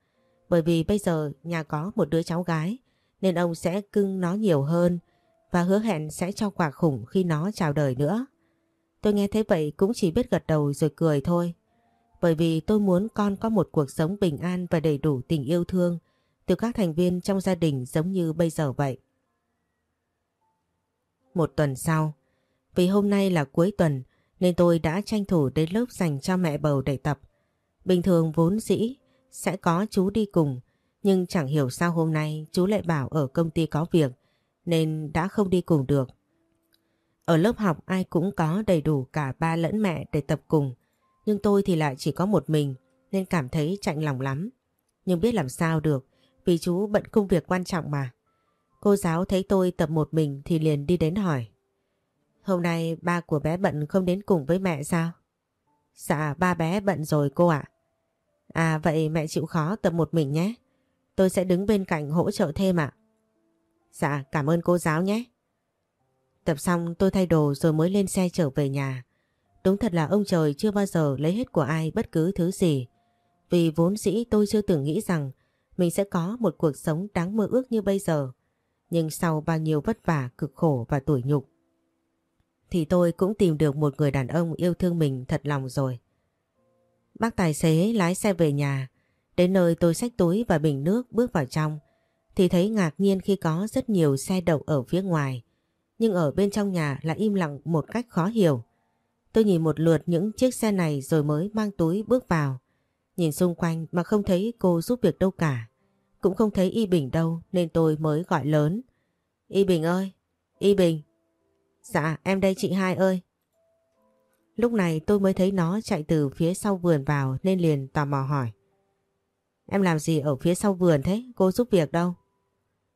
Bởi vì bây giờ nhà có một đứa cháu gái nên ông sẽ cưng nó nhiều hơn và hứa hẹn sẽ cho quà khủng khi nó chào đời nữa. Tôi nghe thấy vậy cũng chỉ biết gật đầu rồi cười thôi. Bởi vì tôi muốn con có một cuộc sống bình an và đầy đủ tình yêu thương từ các thành viên trong gia đình giống như bây giờ vậy. Một tuần sau, vì hôm nay là cuối tuần nên tôi đã tranh thủ đến lớp dành cho mẹ bầu để tập. Bình thường vốn dĩ sẽ có chú đi cùng nhưng chẳng hiểu sao hôm nay chú lại bảo ở công ty có việc nên đã không đi cùng được. Ở lớp học ai cũng có đầy đủ cả ba lẫn mẹ để tập cùng, nhưng tôi thì lại chỉ có một mình nên cảm thấy chạnh lòng lắm. Nhưng biết làm sao được vì chú bận công việc quan trọng mà. Cô giáo thấy tôi tập một mình thì liền đi đến hỏi. Hôm nay ba của bé bận không đến cùng với mẹ sao? Dạ ba bé bận rồi cô ạ. À. vậy mẹ chịu khó tập một mình nhé. Tôi sẽ đứng bên cạnh hỗ trợ thêm ạ. Dạ cảm ơn cô giáo nhé. Tập xong tôi thay đồ rồi mới lên xe trở về nhà. Đúng thật là ông trời chưa bao giờ lấy hết của ai bất cứ thứ gì. Vì vốn dĩ tôi chưa từng nghĩ rằng mình sẽ có một cuộc sống đáng mơ ước như bây giờ. Nhưng sau bao nhiêu vất vả, cực khổ và tủi nhục thì tôi cũng tìm được một người đàn ông yêu thương mình thật lòng rồi. Bác tài xế lái xe về nhà, đến nơi tôi xách túi và bình nước bước vào trong thì thấy ngạc nhiên khi có rất nhiều xe đậu ở phía ngoài. Nhưng ở bên trong nhà lại im lặng một cách khó hiểu. Tôi nhìn một lượt những chiếc xe này rồi mới mang túi bước vào. Nhìn xung quanh mà không thấy cô giúp việc đâu cả. Cũng không thấy Y Bình đâu nên tôi mới gọi lớn. Y Bình ơi! Y Bình! Dạ em đây chị hai ơi! Lúc này tôi mới thấy nó chạy từ phía sau vườn vào nên liền tò mò hỏi. Em làm gì ở phía sau vườn thế? Cô giúp việc đâu?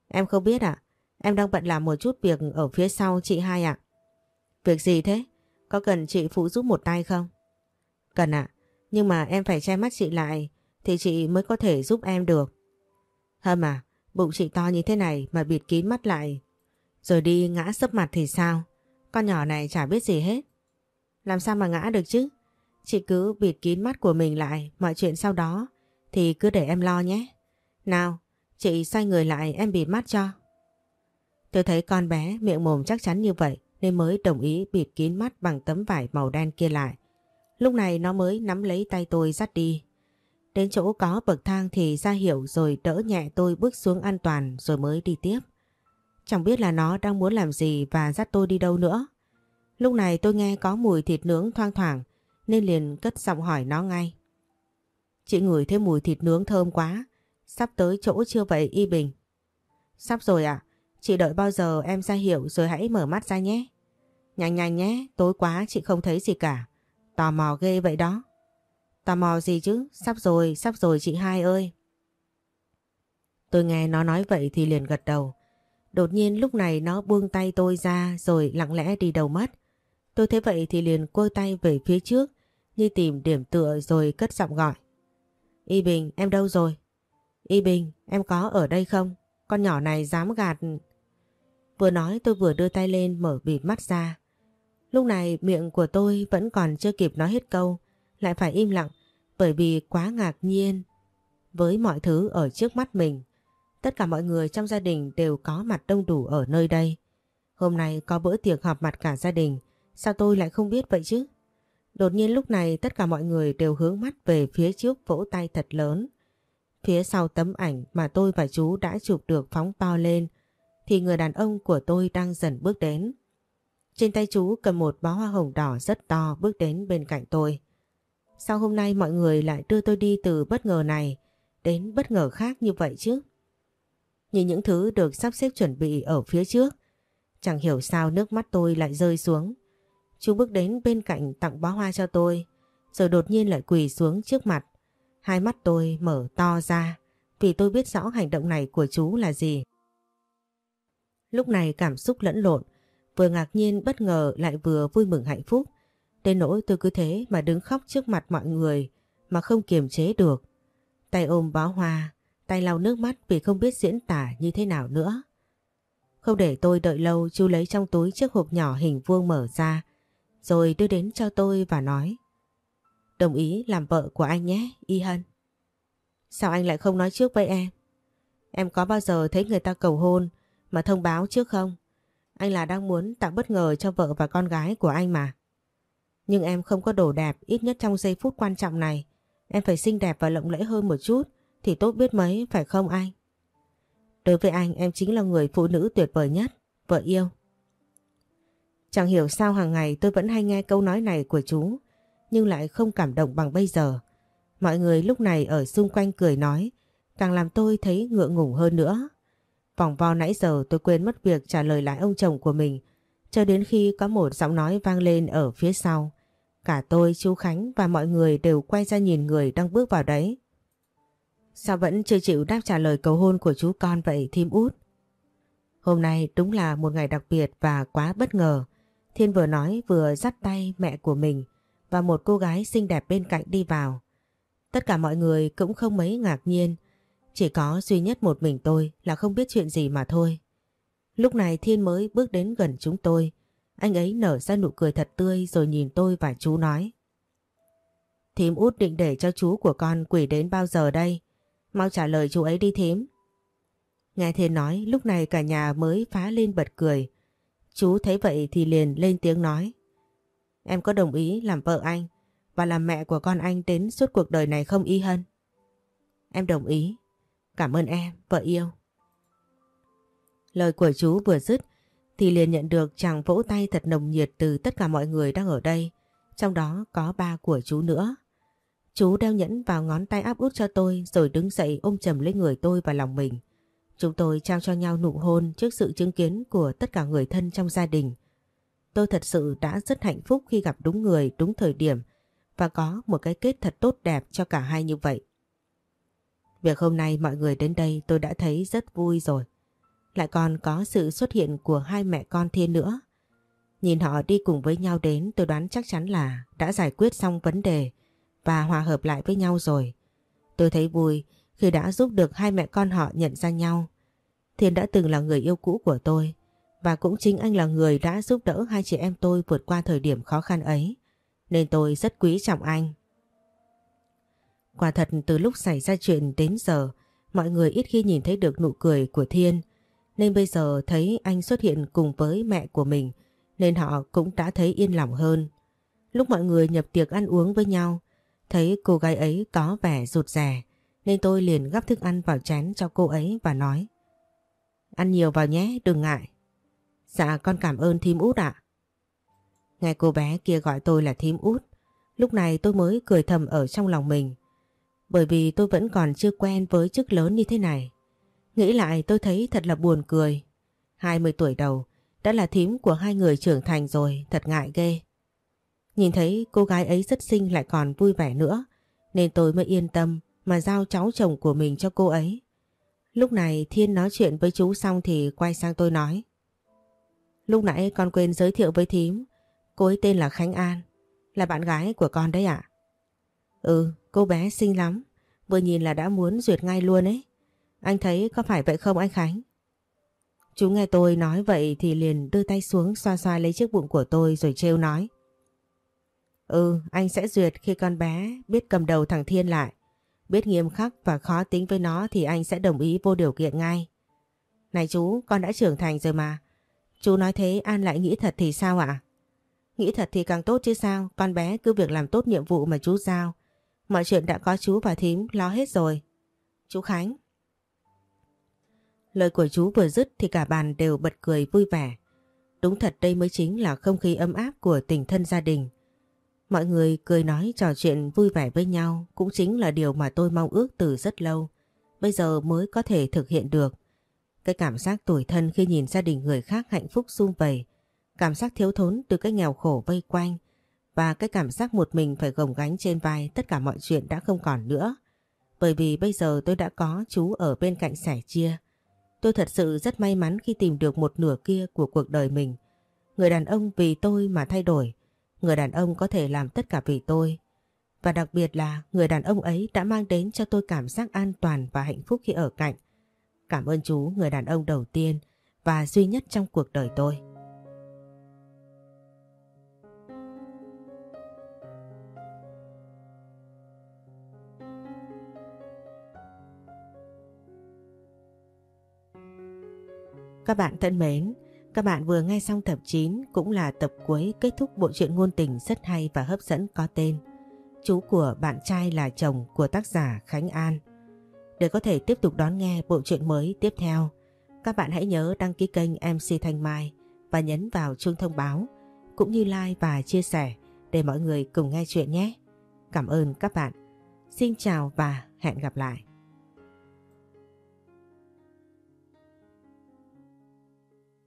Em không biết ạ. Em đang bận làm một chút việc ở phía sau chị hai ạ. Việc gì thế? Có cần chị phụ giúp một tay không? Cần ạ. Nhưng mà em phải che mắt chị lại thì chị mới có thể giúp em được. Hâm à, bụng chị to như thế này mà bịt kín mắt lại rồi đi ngã sấp mặt thì sao? Con nhỏ này chả biết gì hết. Làm sao mà ngã được chứ? Chị cứ bịt kín mắt của mình lại mọi chuyện sau đó thì cứ để em lo nhé. Nào, chị xoay người lại em bịt mắt cho. Tôi thấy con bé miệng mồm chắc chắn như vậy nên mới đồng ý bịt kín mắt bằng tấm vải màu đen kia lại. Lúc này nó mới nắm lấy tay tôi dắt đi. Đến chỗ có bậc thang thì ra hiểu rồi đỡ nhẹ tôi bước xuống an toàn rồi mới đi tiếp. Chẳng biết là nó đang muốn làm gì và dắt tôi đi đâu nữa. Lúc này tôi nghe có mùi thịt nướng thoang thoảng nên liền cất giọng hỏi nó ngay. Chị ngửi thấy mùi thịt nướng thơm quá. Sắp tới chỗ chưa vậy Y Bình? Sắp rồi ạ. Chị đợi bao giờ em ra hiệu rồi hãy mở mắt ra nhé. Nhanh nhanh nhé, tối quá chị không thấy gì cả. Tò mò ghê vậy đó. Tò mò gì chứ, sắp rồi, sắp rồi chị hai ơi. Tôi nghe nó nói vậy thì liền gật đầu. Đột nhiên lúc này nó buông tay tôi ra rồi lặng lẽ đi đầu mất. Tôi thấy vậy thì liền quơ tay về phía trước như tìm điểm tựa rồi cất giọng gọi. Y Bình em đâu rồi? Y Bình em có ở đây không? Con nhỏ này dám gạt... Vừa nói tôi vừa đưa tay lên mở bịt mắt ra. Lúc này miệng của tôi vẫn còn chưa kịp nói hết câu, lại phải im lặng bởi vì quá ngạc nhiên với mọi thứ ở trước mắt mình. Tất cả mọi người trong gia đình đều có mặt đông đủ ở nơi đây. Hôm nay có bữa tiệc họp mặt cả gia đình, sao tôi lại không biết vậy chứ? Đột nhiên lúc này tất cả mọi người đều hướng mắt về phía trước vỗ tay thật lớn. Phía sau tấm ảnh mà tôi và chú đã chụp được phóng to lên thì người đàn ông của tôi đang dần bước đến. Trên tay chú cầm một bó hoa hồng đỏ rất to bước đến bên cạnh tôi. Sao hôm nay mọi người lại đưa tôi đi từ bất ngờ này đến bất ngờ khác như vậy chứ? Nhìn những thứ được sắp xếp chuẩn bị ở phía trước, chẳng hiểu sao nước mắt tôi lại rơi xuống. Chú bước đến bên cạnh tặng bó hoa cho tôi, rồi đột nhiên lại quỳ xuống trước mặt. Hai mắt tôi mở to ra vì tôi biết rõ hành động này của chú là gì. Lúc này cảm xúc lẫn lộn, vừa ngạc nhiên bất ngờ lại vừa vui mừng hạnh phúc. Đến nỗi tôi cứ thế mà đứng khóc trước mặt mọi người mà không kiềm chế được. Tay ôm bó hoa, tay lau nước mắt vì không biết diễn tả như thế nào nữa. Không để tôi đợi lâu chú lấy trong túi chiếc hộp nhỏ hình vuông mở ra rồi đưa đến cho tôi và nói Đồng ý làm vợ của anh nhé, Y Hân. Sao anh lại không nói trước với em? Em có bao giờ thấy người ta cầu hôn mà thông báo trước không? Anh là đang muốn tạo bất ngờ cho vợ và con gái của anh mà. Nhưng em không có đồ đẹp ít nhất trong giây phút quan trọng này. Em phải xinh đẹp và lộng lẫy hơn một chút thì tốt biết mấy phải không anh? Đối với anh em chính là người phụ nữ tuyệt vời nhất, vợ yêu. Chẳng hiểu sao hàng ngày tôi vẫn hay nghe câu nói này của chú, nhưng lại không cảm động bằng bây giờ. Mọi người lúc này ở xung quanh cười nói, càng làm tôi thấy ngượng ngủng hơn nữa. Vòng vo nãy giờ tôi quên mất việc trả lời lại ông chồng của mình, cho đến khi có một giọng nói vang lên ở phía sau. Cả tôi, chú Khánh và mọi người đều quay ra nhìn người đang bước vào đấy. Sao vẫn chưa chịu đáp trả lời cầu hôn của chú con vậy thím út? Hôm nay đúng là một ngày đặc biệt và quá bất ngờ. Thiên vừa nói vừa dắt tay mẹ của mình và một cô gái xinh đẹp bên cạnh đi vào. Tất cả mọi người cũng không mấy ngạc nhiên, chỉ có duy nhất một mình tôi là không biết chuyện gì mà thôi. Lúc này Thiên mới bước đến gần chúng tôi, anh ấy nở ra nụ cười thật tươi rồi nhìn tôi và chú nói. Thím út định để cho chú của con quỷ đến bao giờ đây? Mau trả lời chú ấy đi thím. Nghe Thiên nói lúc này cả nhà mới phá lên bật cười. Chú thấy vậy thì liền lên tiếng nói. Em có đồng ý làm vợ anh và làm mẹ của con anh đến suốt cuộc đời này không y hân? Em đồng ý. Cảm ơn em, vợ yêu. Lời của chú vừa dứt thì liền nhận được chàng vỗ tay thật nồng nhiệt từ tất cả mọi người đang ở đây, trong đó có ba của chú nữa. Chú đeo nhẫn vào ngón tay áp út cho tôi rồi đứng dậy ôm chầm lấy người tôi và lòng mình. Chúng tôi trao cho nhau nụ hôn trước sự chứng kiến của tất cả người thân trong gia đình. Tôi thật sự đã rất hạnh phúc khi gặp đúng người, đúng thời điểm và có một cái kết thật tốt đẹp cho cả hai như vậy. Việc hôm nay mọi người đến đây tôi đã thấy rất vui rồi. Lại còn có sự xuất hiện của hai mẹ con Thiên nữa. Nhìn họ đi cùng với nhau đến tôi đoán chắc chắn là đã giải quyết xong vấn đề và hòa hợp lại với nhau rồi. Tôi thấy vui khi đã giúp được hai mẹ con họ nhận ra nhau. Thiên đã từng là người yêu cũ của tôi, và cũng chính anh là người đã giúp đỡ hai chị em tôi vượt qua thời điểm khó khăn ấy, nên tôi rất quý trọng anh. Quả thật, từ lúc xảy ra chuyện đến giờ, mọi người ít khi nhìn thấy được nụ cười của Thiên, nên bây giờ thấy anh xuất hiện cùng với mẹ của mình, nên họ cũng đã thấy yên lòng hơn. Lúc mọi người nhập tiệc ăn uống với nhau thấy cô gái ấy có vẻ rụt rè nên tôi liền gắp thức ăn vào chén cho cô ấy và nói Ăn nhiều vào nhé, đừng ngại. Dạ con cảm ơn thím út ạ. Nghe cô bé kia gọi tôi là thím út, lúc này tôi mới cười thầm ở trong lòng mình. Bởi vì tôi vẫn còn chưa quen với chức lớn như thế này. Nghĩ lại tôi thấy thật là buồn cười. 20 tuổi đầu đã là thím của hai người trưởng thành rồi, thật ngại ghê. Nhìn thấy cô gái ấy rất xinh lại còn vui vẻ nữa, nên tôi mới yên tâm mà giao cháu chồng của mình cho cô ấy. Lúc này Thiên nói chuyện với chú xong thì quay sang tôi nói. Lúc nãy con quên giới thiệu với thím, cô ấy tên là Khánh An, là bạn gái của con đấy ạ. Ừ, cô bé xinh lắm, vừa nhìn là đã muốn duyệt ngay luôn ấy. Anh thấy có phải vậy không anh Khánh? Chú nghe tôi nói vậy thì liền đưa tay xuống xoa xoa lấy chiếc bụng của tôi rồi trêu nói. Ừ, anh sẽ duyệt khi con bé biết cầm đầu thằng Thiên lại. Biết nghiêm khắc và khó tính với nó thì anh sẽ đồng ý vô điều kiện ngay. Này chú, con đã trưởng thành rồi mà. Chú nói thế An lại nghĩ thật thì sao ạ? Nghĩ thật thì càng tốt chứ sao, con bé cứ việc làm tốt nhiệm vụ mà chú giao. Mọi chuyện đã có chú và thím lo hết rồi. Chú Khánh. Lời của chú vừa dứt thì cả bàn đều bật cười vui vẻ. Đúng thật đây mới chính là không khí ấm áp của tình thân gia đình. Mọi người cười nói trò chuyện vui vẻ với nhau cũng chính là điều mà tôi mong ước từ rất lâu. Bây giờ mới có thể thực hiện được. Cái cảm giác tuổi thân khi nhìn gia đình người khác hạnh phúc sung vầy, cảm giác thiếu thốn từ cái nghèo khổ vây quanh và cái cảm giác một mình phải gồng gánh trên vai tất cả mọi chuyện đã không còn nữa. Bởi vì bây giờ tôi đã có chú ở bên cạnh sẻ chia. Tôi thật sự rất may mắn khi tìm được một nửa kia của cuộc đời mình. Người đàn ông vì tôi mà thay đổi. Người đàn ông có thể làm tất cả vì tôi. Và đặc biệt là người đàn ông ấy đã mang đến cho tôi cảm giác an toàn và hạnh phúc khi ở cạnh. Cảm ơn chú người đàn ông đầu tiên và duy nhất trong cuộc đời tôi. Các bạn thân mến, các bạn vừa nghe xong tập 9 cũng là tập cuối kết thúc bộ truyện ngôn tình rất hay và hấp dẫn có tên Chú của bạn trai là chồng của tác giả Khánh An. Để có thể tiếp tục đón nghe bộ truyện mới tiếp theo, các bạn hãy nhớ đăng ký kênh MC Thanh Mai và nhấn vào chuông thông báo cũng như like và chia sẻ để mọi người cùng nghe chuyện nhé. Cảm ơn các bạn. Xin chào và hẹn gặp lại.